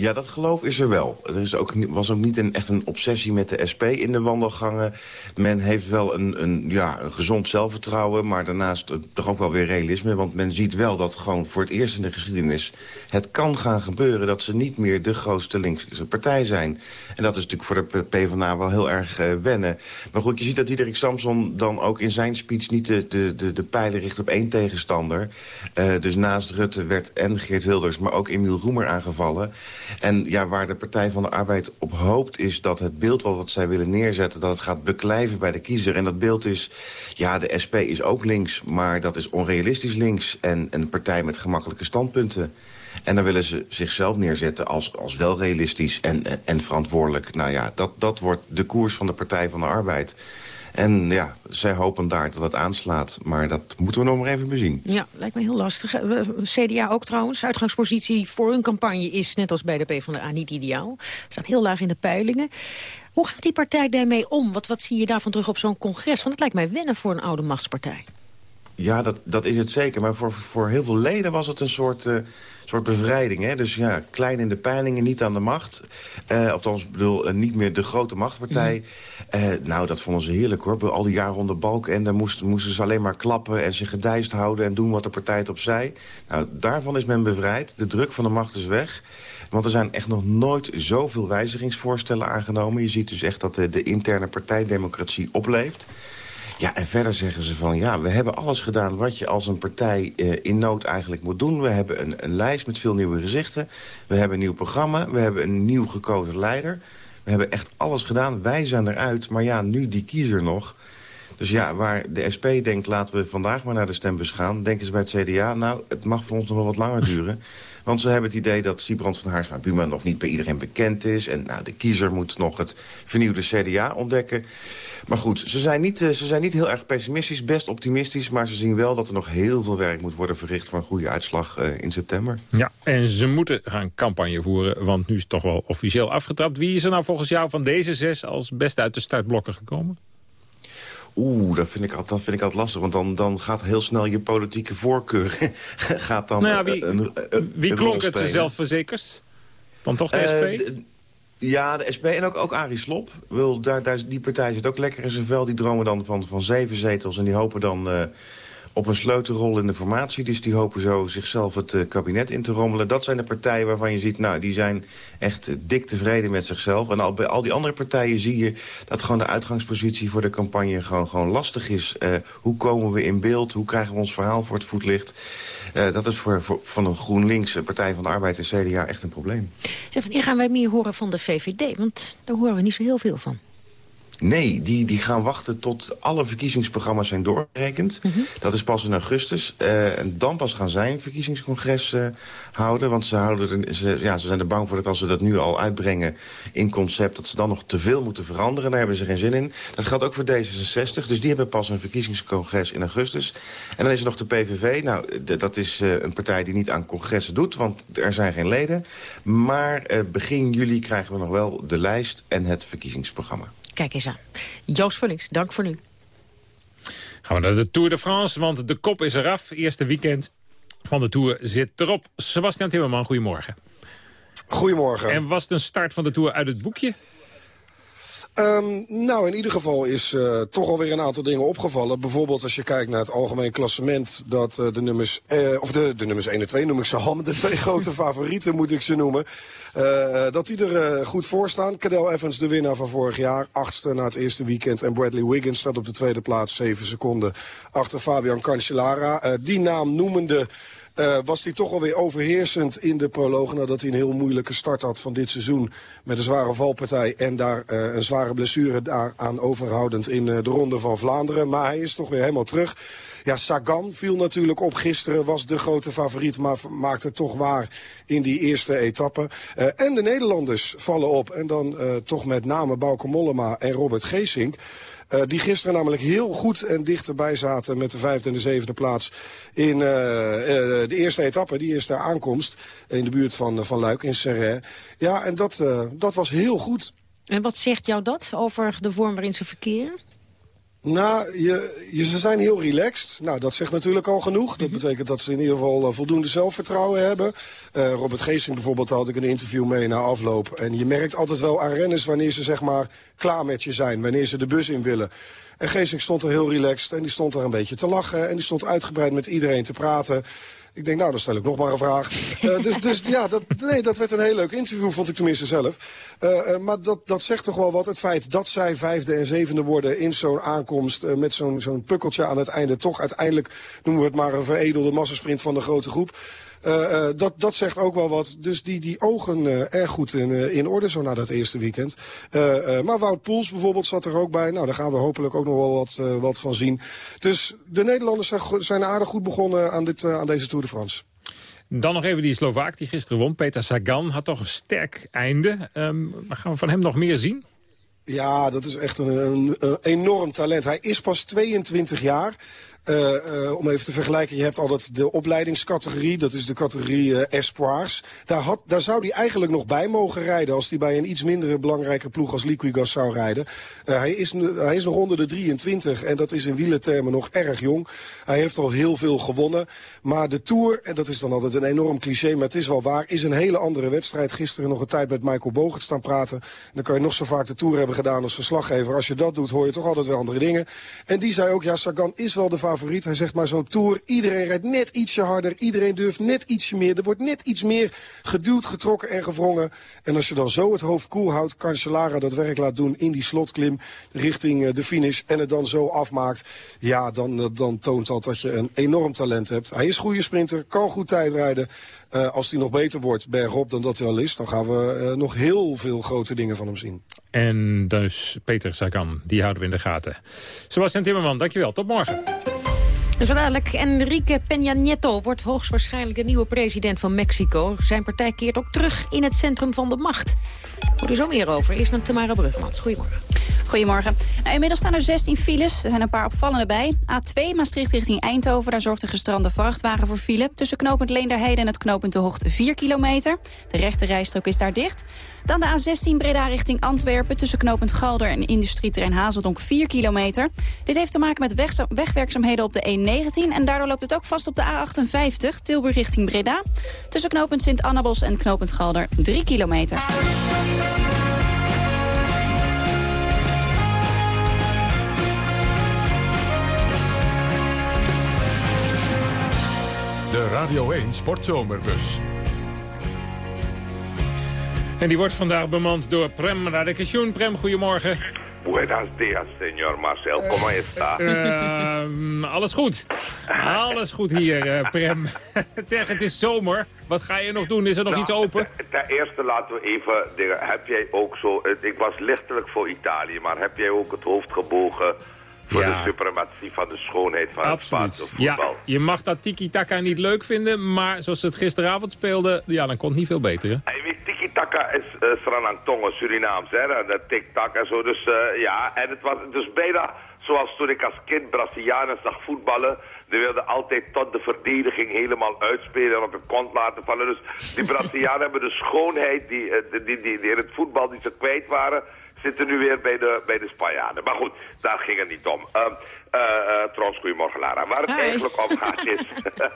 Ja, dat geloof is er wel. Er is ook, was ook niet een, echt een obsessie met de SP in de wandelgangen. Men heeft wel een, een, ja, een gezond zelfvertrouwen, maar daarnaast toch ook wel weer realisme. Want men ziet wel dat gewoon voor het eerst in de geschiedenis... het kan gaan gebeuren dat ze niet meer de grootste linkse partij zijn. En dat is natuurlijk voor de PvdA wel heel erg uh, wennen. Maar goed, je ziet dat Diederik Samson dan ook in zijn speech... niet de, de, de, de pijlen richt op één tegenstander. Uh, dus naast Rutte werd en Geert Wilders, maar ook Emiel Roemer aangevallen... En ja, waar de Partij van de Arbeid op hoopt... is dat het beeld wat zij willen neerzetten... dat het gaat beklijven bij de kiezer. En dat beeld is... ja, de SP is ook links, maar dat is onrealistisch links. En een partij met gemakkelijke standpunten. En dan willen ze zichzelf neerzetten als, als wel realistisch en, en verantwoordelijk. Nou ja, dat, dat wordt de koers van de Partij van de Arbeid. En ja, zij hopen daar dat het aanslaat. Maar dat moeten we nog maar even bezien. Ja, lijkt me heel lastig. Eh, CDA ook trouwens. Uitgangspositie voor hun campagne is, net als bij de PvdA, niet ideaal. Ze staan heel laag in de peilingen. Hoe gaat die partij daarmee om? Wat, wat zie je daarvan terug op zo'n congres? Want het lijkt mij wennen voor een oude machtspartij. Ja, dat, dat is het zeker. Maar voor, voor heel veel leden was het een soort... Uh, soort bevrijding. Hè? Dus ja, klein in de peilingen, niet aan de macht. Uh, althans, bedoel, uh, niet meer de grote machtpartij. Mm. Nou, dat vonden ze heerlijk hoor. Al die jaren onder balk. En dan moesten, moesten ze alleen maar klappen en zich gedijst houden... en doen wat de partij het op zei. Nou, daarvan is men bevrijd. De druk van de macht is weg. Want er zijn echt nog nooit zoveel wijzigingsvoorstellen aangenomen. Je ziet dus echt dat de, de interne partijdemocratie opleeft. Ja, en verder zeggen ze van, ja, we hebben alles gedaan wat je als een partij uh, in nood eigenlijk moet doen. We hebben een, een lijst met veel nieuwe gezichten. We hebben een nieuw programma. We hebben een nieuw gekozen leider. We hebben echt alles gedaan. Wij zijn eruit. Maar ja, nu die kiezer nog. Dus ja, waar de SP denkt, laten we vandaag maar naar de stembus gaan... denken ze bij het CDA, nou, het mag voor ons nog wel wat langer duren. Want ze hebben het idee dat Siebrand van Haarsma-Buma nog niet bij iedereen bekend is. En nou, de kiezer moet nog het vernieuwde CDA ontdekken. Maar goed, ze zijn, niet, eh, ze zijn niet heel erg pessimistisch, best optimistisch... maar ze zien wel dat er nog heel veel werk moet worden verricht... voor een goede uitslag uh, in september. Ja, en ze moeten gaan campagne voeren, want nu is het toch wel officieel afgetrapt. Wie is er nou volgens jou van deze zes als best uit de startblokken gekomen? Oeh, dat vind ik altijd, dat vind ik altijd lastig. Want dan, dan gaat heel snel je politieke voorkeur... gaat dan nou ja, wie, een, een, wie klonk het zelfverzekerd? Dan toch de SP? Uh, ja, de SP en ook, ook Arie Slob. Wil, daar, daar, die partij zit ook lekker in zijn vel. Die dromen dan van, van zeven zetels en die hopen dan... Uh, op een sleutelrol in de formatie. Dus die hopen zo zichzelf het uh, kabinet in te rommelen. Dat zijn de partijen waarvan je ziet, nou, die zijn echt dik tevreden met zichzelf. En al, bij al die andere partijen zie je dat gewoon de uitgangspositie voor de campagne gewoon, gewoon lastig is. Uh, hoe komen we in beeld? Hoe krijgen we ons verhaal voor het voetlicht? Dat is voor, van een GroenLinks, Partij van de Arbeid en CDA echt een probleem. Zeg, wanneer gaan wij meer horen van de VVD? Want daar horen we niet zo heel veel van. Nee, die, die gaan wachten tot alle verkiezingsprogramma's zijn doorgerekend. Mm -hmm. Dat is pas in augustus. Uh, en dan pas gaan zij een verkiezingscongres uh, houden. Want ze, houden ze, ja, ze zijn er bang voor dat als ze dat nu al uitbrengen in concept... dat ze dan nog te veel moeten veranderen. Daar hebben ze geen zin in. Dat geldt ook voor D66. Dus die hebben pas een verkiezingscongres in augustus. En dan is er nog de PVV. Nou, dat is uh, een partij die niet aan congressen doet, want er zijn geen leden. Maar begin juli krijgen we nog wel de lijst en het verkiezingsprogramma. Kijk eens aan. Joost Vullings, dank voor nu. Gaan we naar de Tour de France, want de kop is eraf. Eerste weekend van de Tour zit erop. Sebastian Timmerman, goedemorgen. Goedemorgen. En was het een start van de Tour uit het boekje? Um, nou, in ieder geval is uh, toch alweer een aantal dingen opgevallen. Bijvoorbeeld als je kijkt naar het algemeen klassement... dat uh, de nummers, uh, of de, de nummers 1 en 2 noem ik ze ham. De twee grote favorieten moet ik ze noemen. dat die er goed voor staan. Cadel Evans, de winnaar van vorig jaar. Achtste na het eerste weekend. En Bradley Wiggins staat op de tweede plaats. Zeven seconden achter Fabian Cancellara. die naam noemende... Uh, was hij toch alweer overheersend in de proloog... nadat hij een heel moeilijke start had van dit seizoen... met een zware valpartij en daar uh, een zware blessure daaraan overhoudend... in uh, de Ronde van Vlaanderen. Maar hij is toch weer helemaal terug. Ja, Sagan viel natuurlijk op gisteren, was de grote favoriet... maar maakte toch waar in die eerste etappe. en de Nederlanders vallen op. En dan toch met name Bauke Mollema en Robert Geesink... Uh, die gisteren namelijk heel goed en dichterbij zaten met de vijfde en de zevende plaats in uh, uh, de eerste etappe, die eerste aankomst in de buurt van, van Luik in Serre. Ja, en dat, dat was heel goed. En wat zegt jou dat over de vorm waarin ze verkeren? Nou, je, je, ze zijn heel relaxed. Nou, dat zegt natuurlijk al genoeg. Dat mhm. betekent dat ze in ieder geval uh, voldoende zelfvertrouwen hebben. Uh, Robert Geesing bijvoorbeeld had ik een interview mee na afloop. En je merkt altijd wel aan renners wanneer ze zeg maar klaar met je zijn. Wanneer ze de bus in willen. En Geesing stond er heel relaxed en die stond er een beetje te lachen. En die stond uitgebreid met iedereen te praten. Ik denk, nou, dan stel ik nog maar een vraag. uh, dus, dus ja, dat, nee, dat werd een heel leuk interview, vond ik tenminste zelf. Uh, uh, maar dat, dat zegt toch wel wat. Het feit dat zij vijfde en zevende worden in zo'n aankomst... met zo'n zo'n pukkeltje aan het einde... toch uiteindelijk, noemen we het maar een veredelde massasprint van de grote groep... Uh, dat, dat zegt ook wel wat. Dus die, die ogen uh, erg goed in, in orde zo na dat eerste weekend. maar Wout Poels bijvoorbeeld zat er ook bij. Nou, daar gaan we hopelijk ook nog wel wat, wat van zien. Dus de Nederlanders zijn, zijn aardig goed begonnen aan, dit, aan deze Tour de France. Dan nog even die Slovaak die gisteren won. Peter Sagan had toch een sterk einde. Um, gaan we van hem nog meer zien? Ja, dat is echt een, een, een, enorm talent. Hij is pas 22 jaar. Uh, uh, om even te vergelijken, je hebt altijd de opleidingscategorie. Dat is de categorie uh, Espoirs. Daar, had, daar zou hij eigenlijk nog bij mogen rijden... als hij bij een iets mindere belangrijke ploeg als Liquigas zou rijden. hij, is, hij is nog onder de 23 en dat is in wielertermen nog erg jong. Hij heeft al heel veel gewonnen. Maar de Tour, en dat is dan altijd een enorm cliché... maar het is wel waar, is een hele andere wedstrijd. Gisteren nog een tijd met Michael Bogert staan praten. Dan kan je nog zo vaak de Tour hebben gedaan als verslaggever. Als je dat doet, hoor je toch altijd wel andere dingen. En die zei ook, ja, Sagan is wel de favoriet favoriet. Hij zegt maar zo'n Tour, iedereen rijdt net ietsje harder. Iedereen durft net ietsje meer. Er wordt net iets meer geduwd, getrokken en gewrongen. En als je dan zo het hoofd koel houdt, Cancellara dat werk laat doen in die slotklim richting eh, de finish en het dan zo afmaakt. Ja, dan, eh, dan toont dat dat je een enorm talent hebt. Hij is goede sprinter, kan goed tijdrijden. Uh, als hij nog beter wordt bergop dan dat hij al is... dan gaan we nog heel veel grote dingen van hem zien. En dus Peter Sagan, die houden we in de gaten. Sebastian Timmerman, dankjewel. Tot morgen. Zo dadelijk, Enrique Peña Nieto wordt hoogstwaarschijnlijk de nieuwe president van Mexico. Zijn partij keert ook terug in het centrum van de macht. Hoor er zo meer over. Eerst naar Tamara Brugmans. Goedemorgen. Goedemorgen. Nou, inmiddels staan er 16 files. Er zijn een paar opvallende bij. A2 Maastricht richting Eindhoven. Daar zorgt de gestrande vrachtwagen voor file. Tussen knooppunt Leenderheide en het knooppunt De Hocht 4 kilometer. De rechte rijstrook is daar dicht. Dan de A16 Breda richting Antwerpen. Tussen knooppunt Galder en industrieterrein Hazeldonk 4 kilometer. Dit heeft te maken met wegwerkzaamheden op de E19. En daardoor loopt het ook vast op de A58 Tilburg richting Breda. Tussen knooppunt Sint-Annabos en knooppunt Galder 3 kilometer. De Radio 1 Sportzomerbus. En die wordt vandaag bemand door Prem Radekation. Prem, goedemorgen. Buenos días, señor Marcel. ¿Cómo está? Uh, alles goed. Alles goed hier, uh, Prem. Zeg, het is zomer. Wat ga je nog doen? Is er nog nou, iets open? Ten eerste laten we even... Heb jij ook zo... Ik was lichtelijk voor Italië, maar heb jij ook het hoofd gebogen voor de suprematie van de schoonheid van Absoluut. het voetbal. Ja, je mag dat tiki-taka niet leuk vinden, maar zoals ze het gisteravond speelden, ja, dan kon het niet veel beter, hè? Tiki-taka is uh, Sranang Tonga, Surinaams, hè? De tik-tak en zo, dus uh, ja. En het was dus bijna zoals toen ik als kind Brazilianen zag voetballen. Die wilden altijd tot de verdediging helemaal uitspelen en op hun kont laten vallen. Dus die Brazilianen hebben de schoonheid die, uh, die, die, die, in het voetbal die ze kwijt waren zitten nu weer bij de, bij de Spanjaarden. Maar goed, daar ging het niet om. Um, uh, trouwens, goedemorgen Lara. Waar het eigenlijk om gaat is...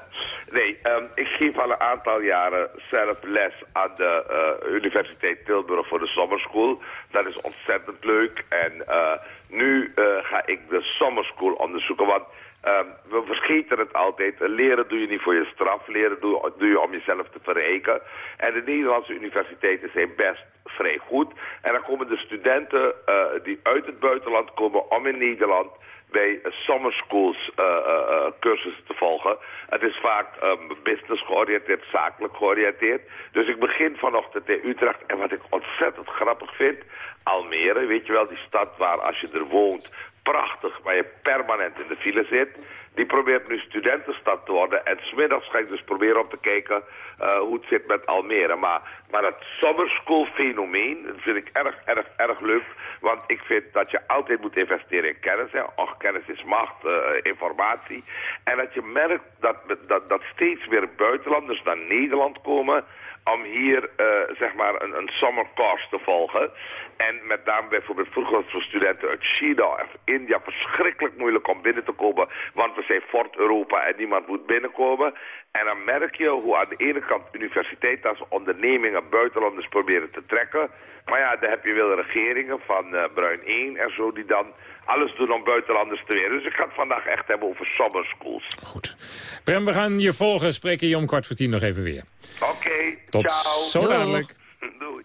nee, um, ik geef al een aantal jaren zelf les aan de uh, Universiteit Tilburg voor de Sommerschool. Dat is ontzettend leuk. En uh, nu ga ik de Sommerschool onderzoeken, want... Um, we vergeten het altijd. Leren doe je niet voor je straf. Leren doe, doe je om jezelf te verrijken. En de Nederlandse universiteiten zijn best vrij goed. En dan komen de studenten uh, die uit het buitenland komen om in Nederland bij summer schools uh, uh, cursussen te volgen. Het is vaak um, business georiënteerd, zakelijk georiënteerd. Dus ik begin vanochtend in Utrecht. En wat ik ontzettend grappig vind, Almere, weet je wel, die stad waar als je er woont prachtig, waar je permanent in de file zit. Die probeert nu studentenstad te worden. En smiddags ga ik dus proberen om te kijken uh, hoe het zit met Almere. Maar, maar het summer school fenomeen dat vind ik erg, erg, erg leuk. Want ik vind dat je altijd moet investeren in kennis. Och, kennis is macht, uh, informatie. En dat je merkt dat, dat, dat steeds meer buitenlanders naar Nederland komen om hier uh, zeg maar een, een summer course te volgen. En met name bijvoorbeeld vroeger voor studenten uit China of India verschrikkelijk moeilijk om binnen te komen. Want we zijn Fort Europa en niemand moet binnenkomen. En dan merk je hoe aan de ene kant universiteiten als ondernemingen buitenlanders proberen te trekken. Maar ja, dan heb je wel regeringen van uh, Bruin 1 en zo die dan alles doen om buitenlanders te weren. Dus ik ga het vandaag echt hebben over summer schools. Goed. Prem, we gaan je volgen. Spreken je om kwart voor tien nog even weer. Oké, okay, Tot ciao. zo dadelijk. Doei.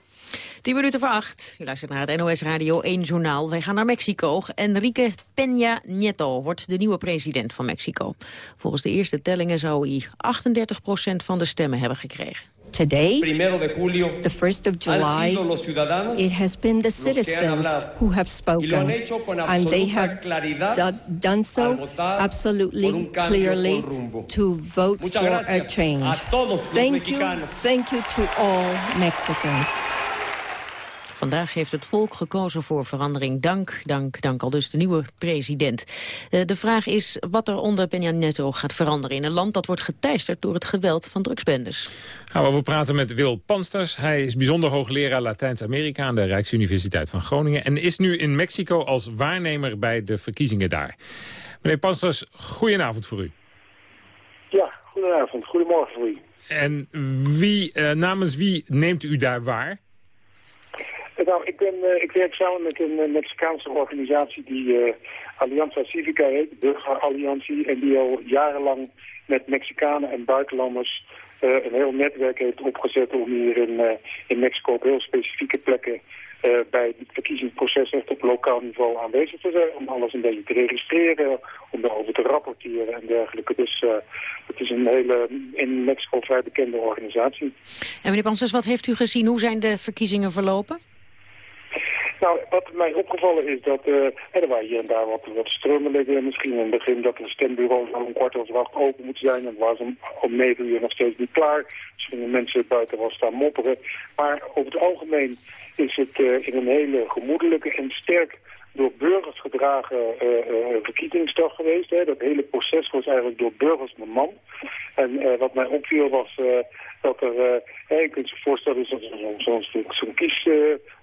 10 minuten voor acht. U luistert naar het NOS Radio 1 Journaal. Wij gaan naar Mexico. Enrique Peña Nieto wordt de nieuwe president van Mexico. Volgens de eerste tellingen zou hij 38% van de stemmen hebben gekregen. Today, the 1st of July, it has been the citizens who have spoken, and they have do done so absolutely clearly to vote for a change. Thank you, thank you to all Mexicans. Vandaag heeft het volk gekozen voor verandering. Dank, dank, dank al dus de nieuwe president. Uh, de vraag is wat er onder Peña Nieto gaat veranderen... in een land dat wordt geteisterd door het geweld van drugsbendes. Gaan we over praten met Wil Pansters. Hij is bijzonder hoogleraar Latijns-Amerika... aan de Rijksuniversiteit van Groningen... en is nu in Mexico als waarnemer bij de verkiezingen daar. Meneer Pansters, goedenavond voor u. Ja, goedenavond. Goedemorgen voor u. En wie, uh, namens wie neemt u daar waar? Nou, ik, ben, uh, ik werk samen met een uh, Mexicaanse organisatie die uh, Alianza Civica heet, Burgeralliantie, en die al jarenlang met Mexicanen en buitenlanders een heel netwerk heeft opgezet om hier in, in Mexico op heel specifieke plekken bij het verkiezingsproces echt op lokaal niveau aanwezig te zijn. Om alles een beetje te registreren, om daarover te rapporteren en dergelijke. Dus het is een hele in Mexico vrij bekende organisatie. En meneer Pansers, wat heeft u gezien? Hoe zijn de verkiezingen verlopen? Nou, wat mij opgevallen is dat uh, er waren hier en daar wat, wat. Misschien in het begin dat de stembureaus al een kwart over acht open moeten zijn. En was om, om negen uur nog steeds niet klaar. Misschien mensen buiten wel staan mopperen. Maar over het algemeen is het uh, in een hele gemoedelijke en sterk door burgers gedragen uh, uh, verkiezingsdag geweest. Hè. Dat hele proces was eigenlijk door burgers met man. En uh, wat mij opviel was dat er, je kunt je voorstellen, zo'n zo, zo, zo kies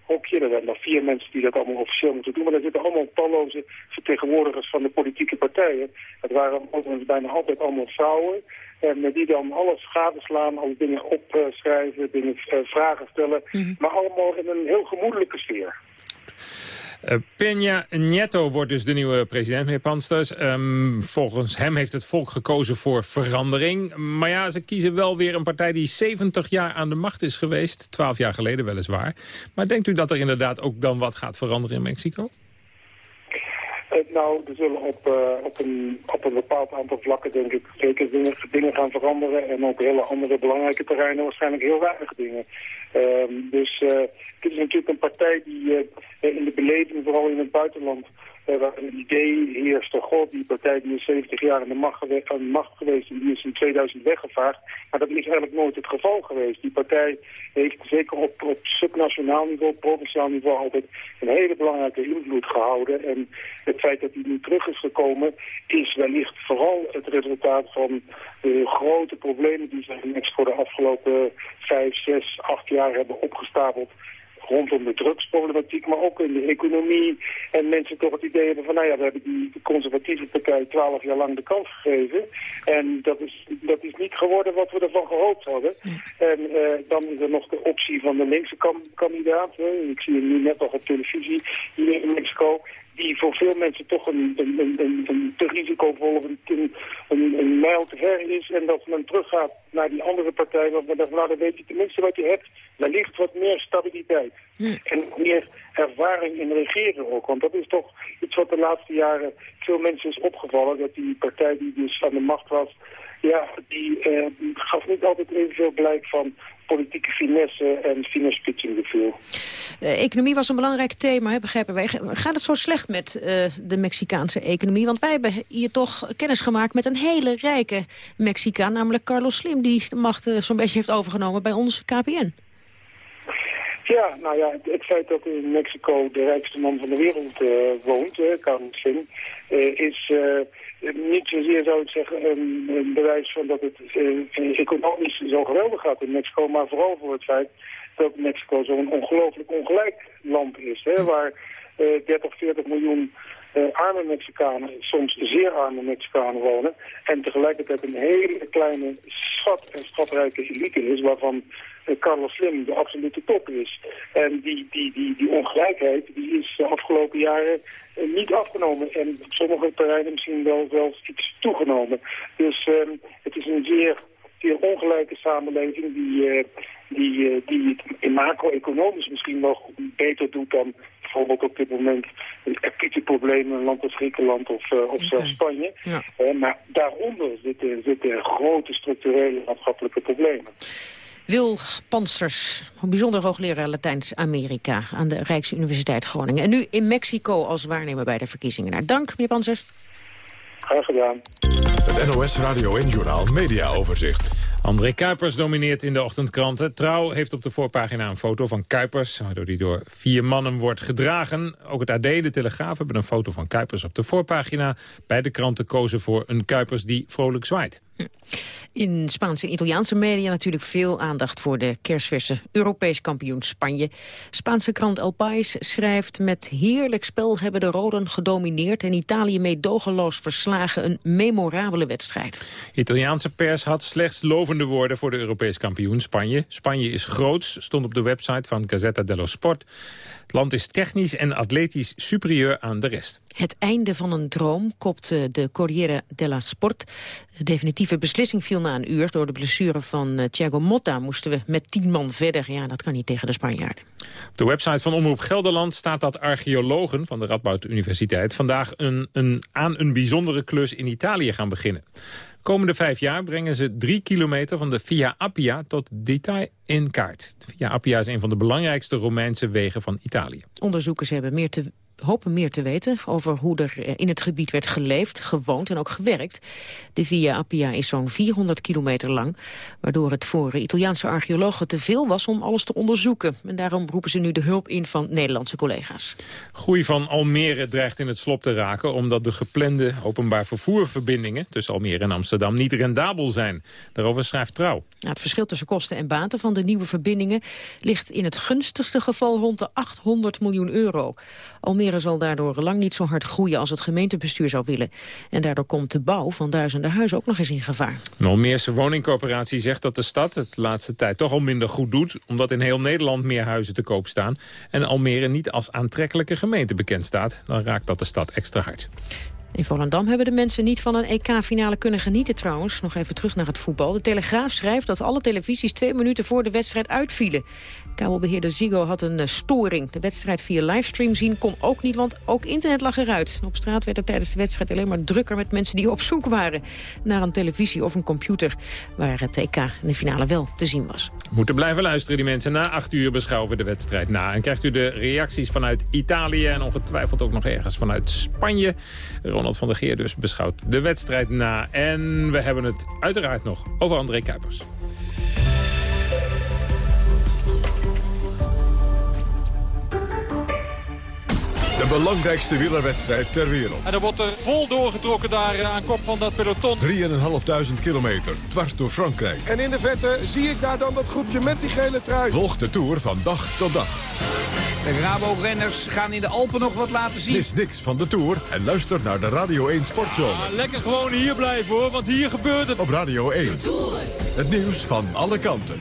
hokje. Er zijn nog vier mensen die dat allemaal officieel moeten doen. Maar er zitten allemaal talloze vertegenwoordigers van de politieke partijen. Het waren overigens bijna altijd allemaal vrouwen. En die dan alles gadeslaan, alle dingen opschrijven, dingen vragen stellen. Maar allemaal in een heel gemoedelijke sfeer. Uh, Peña Nieto wordt dus de nieuwe president, meneer Pansters. Um, volgens hem heeft het volk gekozen voor verandering. Maar ja, ze kiezen wel weer een partij die 70 jaar aan de macht is geweest. 12 jaar geleden weliswaar. Maar denkt u dat er inderdaad ook dan wat gaat veranderen in Mexico? nou, er zullen op, uh, op, een, op een bepaald aantal vlakken, denk ik, zeker dingen, dingen gaan veranderen. En op hele andere belangrijke terreinen waarschijnlijk heel weinig dingen. Um, dus uh, het is natuurlijk een partij die uh, in de beleving, vooral in het buitenland, waar een idee heerste. God, die partij die is 70 jaar in de macht, aan macht geweest en die is in 2000 weggevaagd. Maar dat is eigenlijk nooit het geval geweest. Die partij heeft zeker op, subnationaal niveau, provinciaal niveau altijd een hele belangrijke invloed gehouden. En het feit dat hij nu terug is gekomen is wellicht vooral het resultaat van de grote problemen die in Mexico de afgelopen vijf, zes, acht jaar hebben opgestapeld rondom de drugsproblematiek, maar ook in de economie. En mensen toch het idee hebben van, nou ja, we hebben die conservatieve partij twaalf jaar lang de kans gegeven. En dat is, dat is niet geworden wat we ervan gehoopt hadden. En uh, dan is er nog de optie van de linkse kandidaat. Hè. Ik zie hem nu net nog op televisie hier in Mexico die voor veel mensen toch een, een, een, een te risicovol of een, een, een, mijl te ver is. En dat men teruggaat naar die andere partij. Want men dacht, nou dan weet je tenminste wat je hebt. Daar ligt wat meer stabiliteit. Hm. En meer ervaring in regeren ook. Want dat is toch iets wat de laatste jaren veel mensen is opgevallen. Dat die partij die dus aan de macht was ja, die eh, gaf niet altijd evenveel blijk van politieke finesse en fingerspitsengevoel. Uh, economie was een belangrijk thema, hè, begrijpen wij. Gaat het zo slecht met uh, de Mexicaanse economie? Want wij hebben hier toch kennis gemaakt met een hele rijke Mexicaan... namelijk Carlos Slim, die de macht uh, zo'n beetje heeft overgenomen bij ons KPN. Ja, nou ja, het, het, feit dat in Mexico de rijkste man van de wereld woont, Carlos Slim, is niet zozeer zou ik zeggen een, bewijs van dat het uh, economisch zo geweldig gaat in Mexico, maar vooral voor het feit dat Mexico zo'n ongelooflijk ongelijk land is. Hè, waar uh, 30, 40 miljoen arme Mexicanen, soms zeer arme Mexicanen wonen. En tegelijkertijd een hele kleine schat en schatrijke elite is, waarvan Carlos Slim de absolute top is. En die, die, die, die ongelijkheid die is de afgelopen jaren uh, niet afgenomen. En op sommige terreinen misschien wel zelfs iets toegenomen. Dus ehm, het is een zeer, zeer ongelijke samenleving die, die, die het in macro-economisch misschien nog beter doet dan bijvoorbeeld op dit moment een acute probleem in een land als Griekenland of, uh, of zelfs Spanje. Ja. Uh, maar daaronder zitten, zitten grote structurele maatschappelijke problemen. Wil Pansters, een bijzonder hoogleraar Latijns-Amerika... aan de Rijksuniversiteit Groningen. En nu in Mexico als waarnemer bij de verkiezingen. Naar dank, meneer Pansters. Graag gedaan. Het NOS Radio en Journaal Media Overzicht. André Kuipers domineert in de ochtendkranten. Trouw heeft op de voorpagina een foto van Kuipers... waardoor hij door vier mannen wordt gedragen. Ook het AD, de Telegraaf, hebben een foto van Kuipers op de voorpagina. Beide kranten kozen voor een Kuipers die vrolijk zwaait. In Spaanse en Italiaanse media natuurlijk veel aandacht voor de kerstverse Europees kampioen Spanje. Spaanse krant El País schrijft met heerlijk spel hebben de Roden gedomineerd en Italië meedogenloos verslagen een memorabele wedstrijd. Italiaanse pers had slechts lovende woorden voor de Europees kampioen Spanje. Spanje is groots, stond op de website van Gazzetta dello Sport. Het land is technisch en atletisch superieur aan de rest. Het einde van een droom kopte de Corriere della Sport. De definitieve beslissing viel na een uur. Door de blessure van uh, Thiago Motta moesten we met tien man verder. Ja, dat kan niet tegen de Spanjaarden. Op de website van Omroep Gelderland staat dat archeologen van de Radboud Universiteit... vandaag een, een, aan een bijzondere klus in Italië gaan beginnen. Komende vijf jaar brengen ze drie kilometer van de Via Appia tot detail in kaart. De Via Appia is een van de belangrijkste Romeinse wegen van Italië. Onderzoekers hebben meer te hopen meer te weten over hoe er eh, in het gebied werd geleefd, gewoond en ook gewerkt. De Via Appia is zo'n 400 kilometer lang, waardoor het voor Italiaanse archeologen te veel was om alles te onderzoeken. En daarom roepen ze nu de hulp in van Nederlandse collega's. Groei van Almere dreigt in het slop te raken, omdat de geplande openbaar vervoerverbindingen tussen Almere en Amsterdam niet rendabel zijn. Daarover schrijft Trouw. het verschil tussen kosten en baten van de nieuwe verbindingen ligt in het gunstigste geval rond de 800 miljoen euro. Almere zal daardoor lang niet zo hard groeien als het gemeentebestuur zou willen. En daardoor komt de bouw van duizenden huizen ook nog eens in gevaar. Een Almeerse woningcorporatie zegt dat de stad het de laatste tijd toch al minder goed doet... omdat in heel Nederland meer huizen te koop staan... en Almere niet als aantrekkelijke gemeente bekend staat. Dan raakt dat de stad extra hard. In Volendam hebben de mensen niet van een EK-finale kunnen genieten trouwens. Nog even terug naar het voetbal. De Telegraaf schrijft dat alle televisies twee minuten voor de wedstrijd uitvielen. Kabelbeheerder Ziggo had een eh, storing. De wedstrijd via livestream zien kon ook niet, want ook internet lag eruit. Op straat werd er tijdens de wedstrijd alleen maar drukker met mensen die op zoek waren naar een televisie of een computer waar het EK in de finale wel te zien was. Moeten blijven luisteren die mensen. Na acht uur beschouwen we de wedstrijd na. En krijgt u de reacties vanuit Italië en ongetwijfeld ook nog ergens vanuit Spanje. Van der Geer dus beschouwt de wedstrijd na. En we hebben het uiteraard nog over André Kuipers. De belangrijkste wielerwedstrijd ter wereld. En er wordt er vol doorgetrokken daar aan kop van dat peloton. 3.500 kilometer, dwars door Frankrijk. En in de vette zie ik daar dan dat groepje met die gele trui. Volg de Tour van dag tot dag. De Rabo-renners gaan in de Alpen nog wat laten zien. Mis niks van de Tour en luister naar de Radio 1 Sportzomer. Ja, lekker gewoon hier blijven hoor, want hier gebeurt het. Op Radio 1. Het nieuws van alle kanten.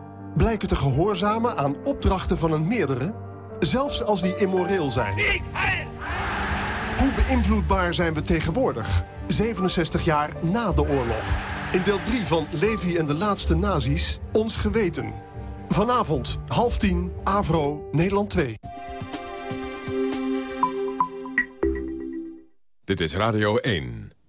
blijken te gehoorzamen aan opdrachten van een meerdere... zelfs als die immoreel zijn. Hoe beïnvloedbaar zijn we tegenwoordig, 67 jaar na de oorlog? In deel 3 van Levi en de laatste nazi's, ons geweten. Vanavond, half tien, Avro, Nederland 2. Dit is Radio 1.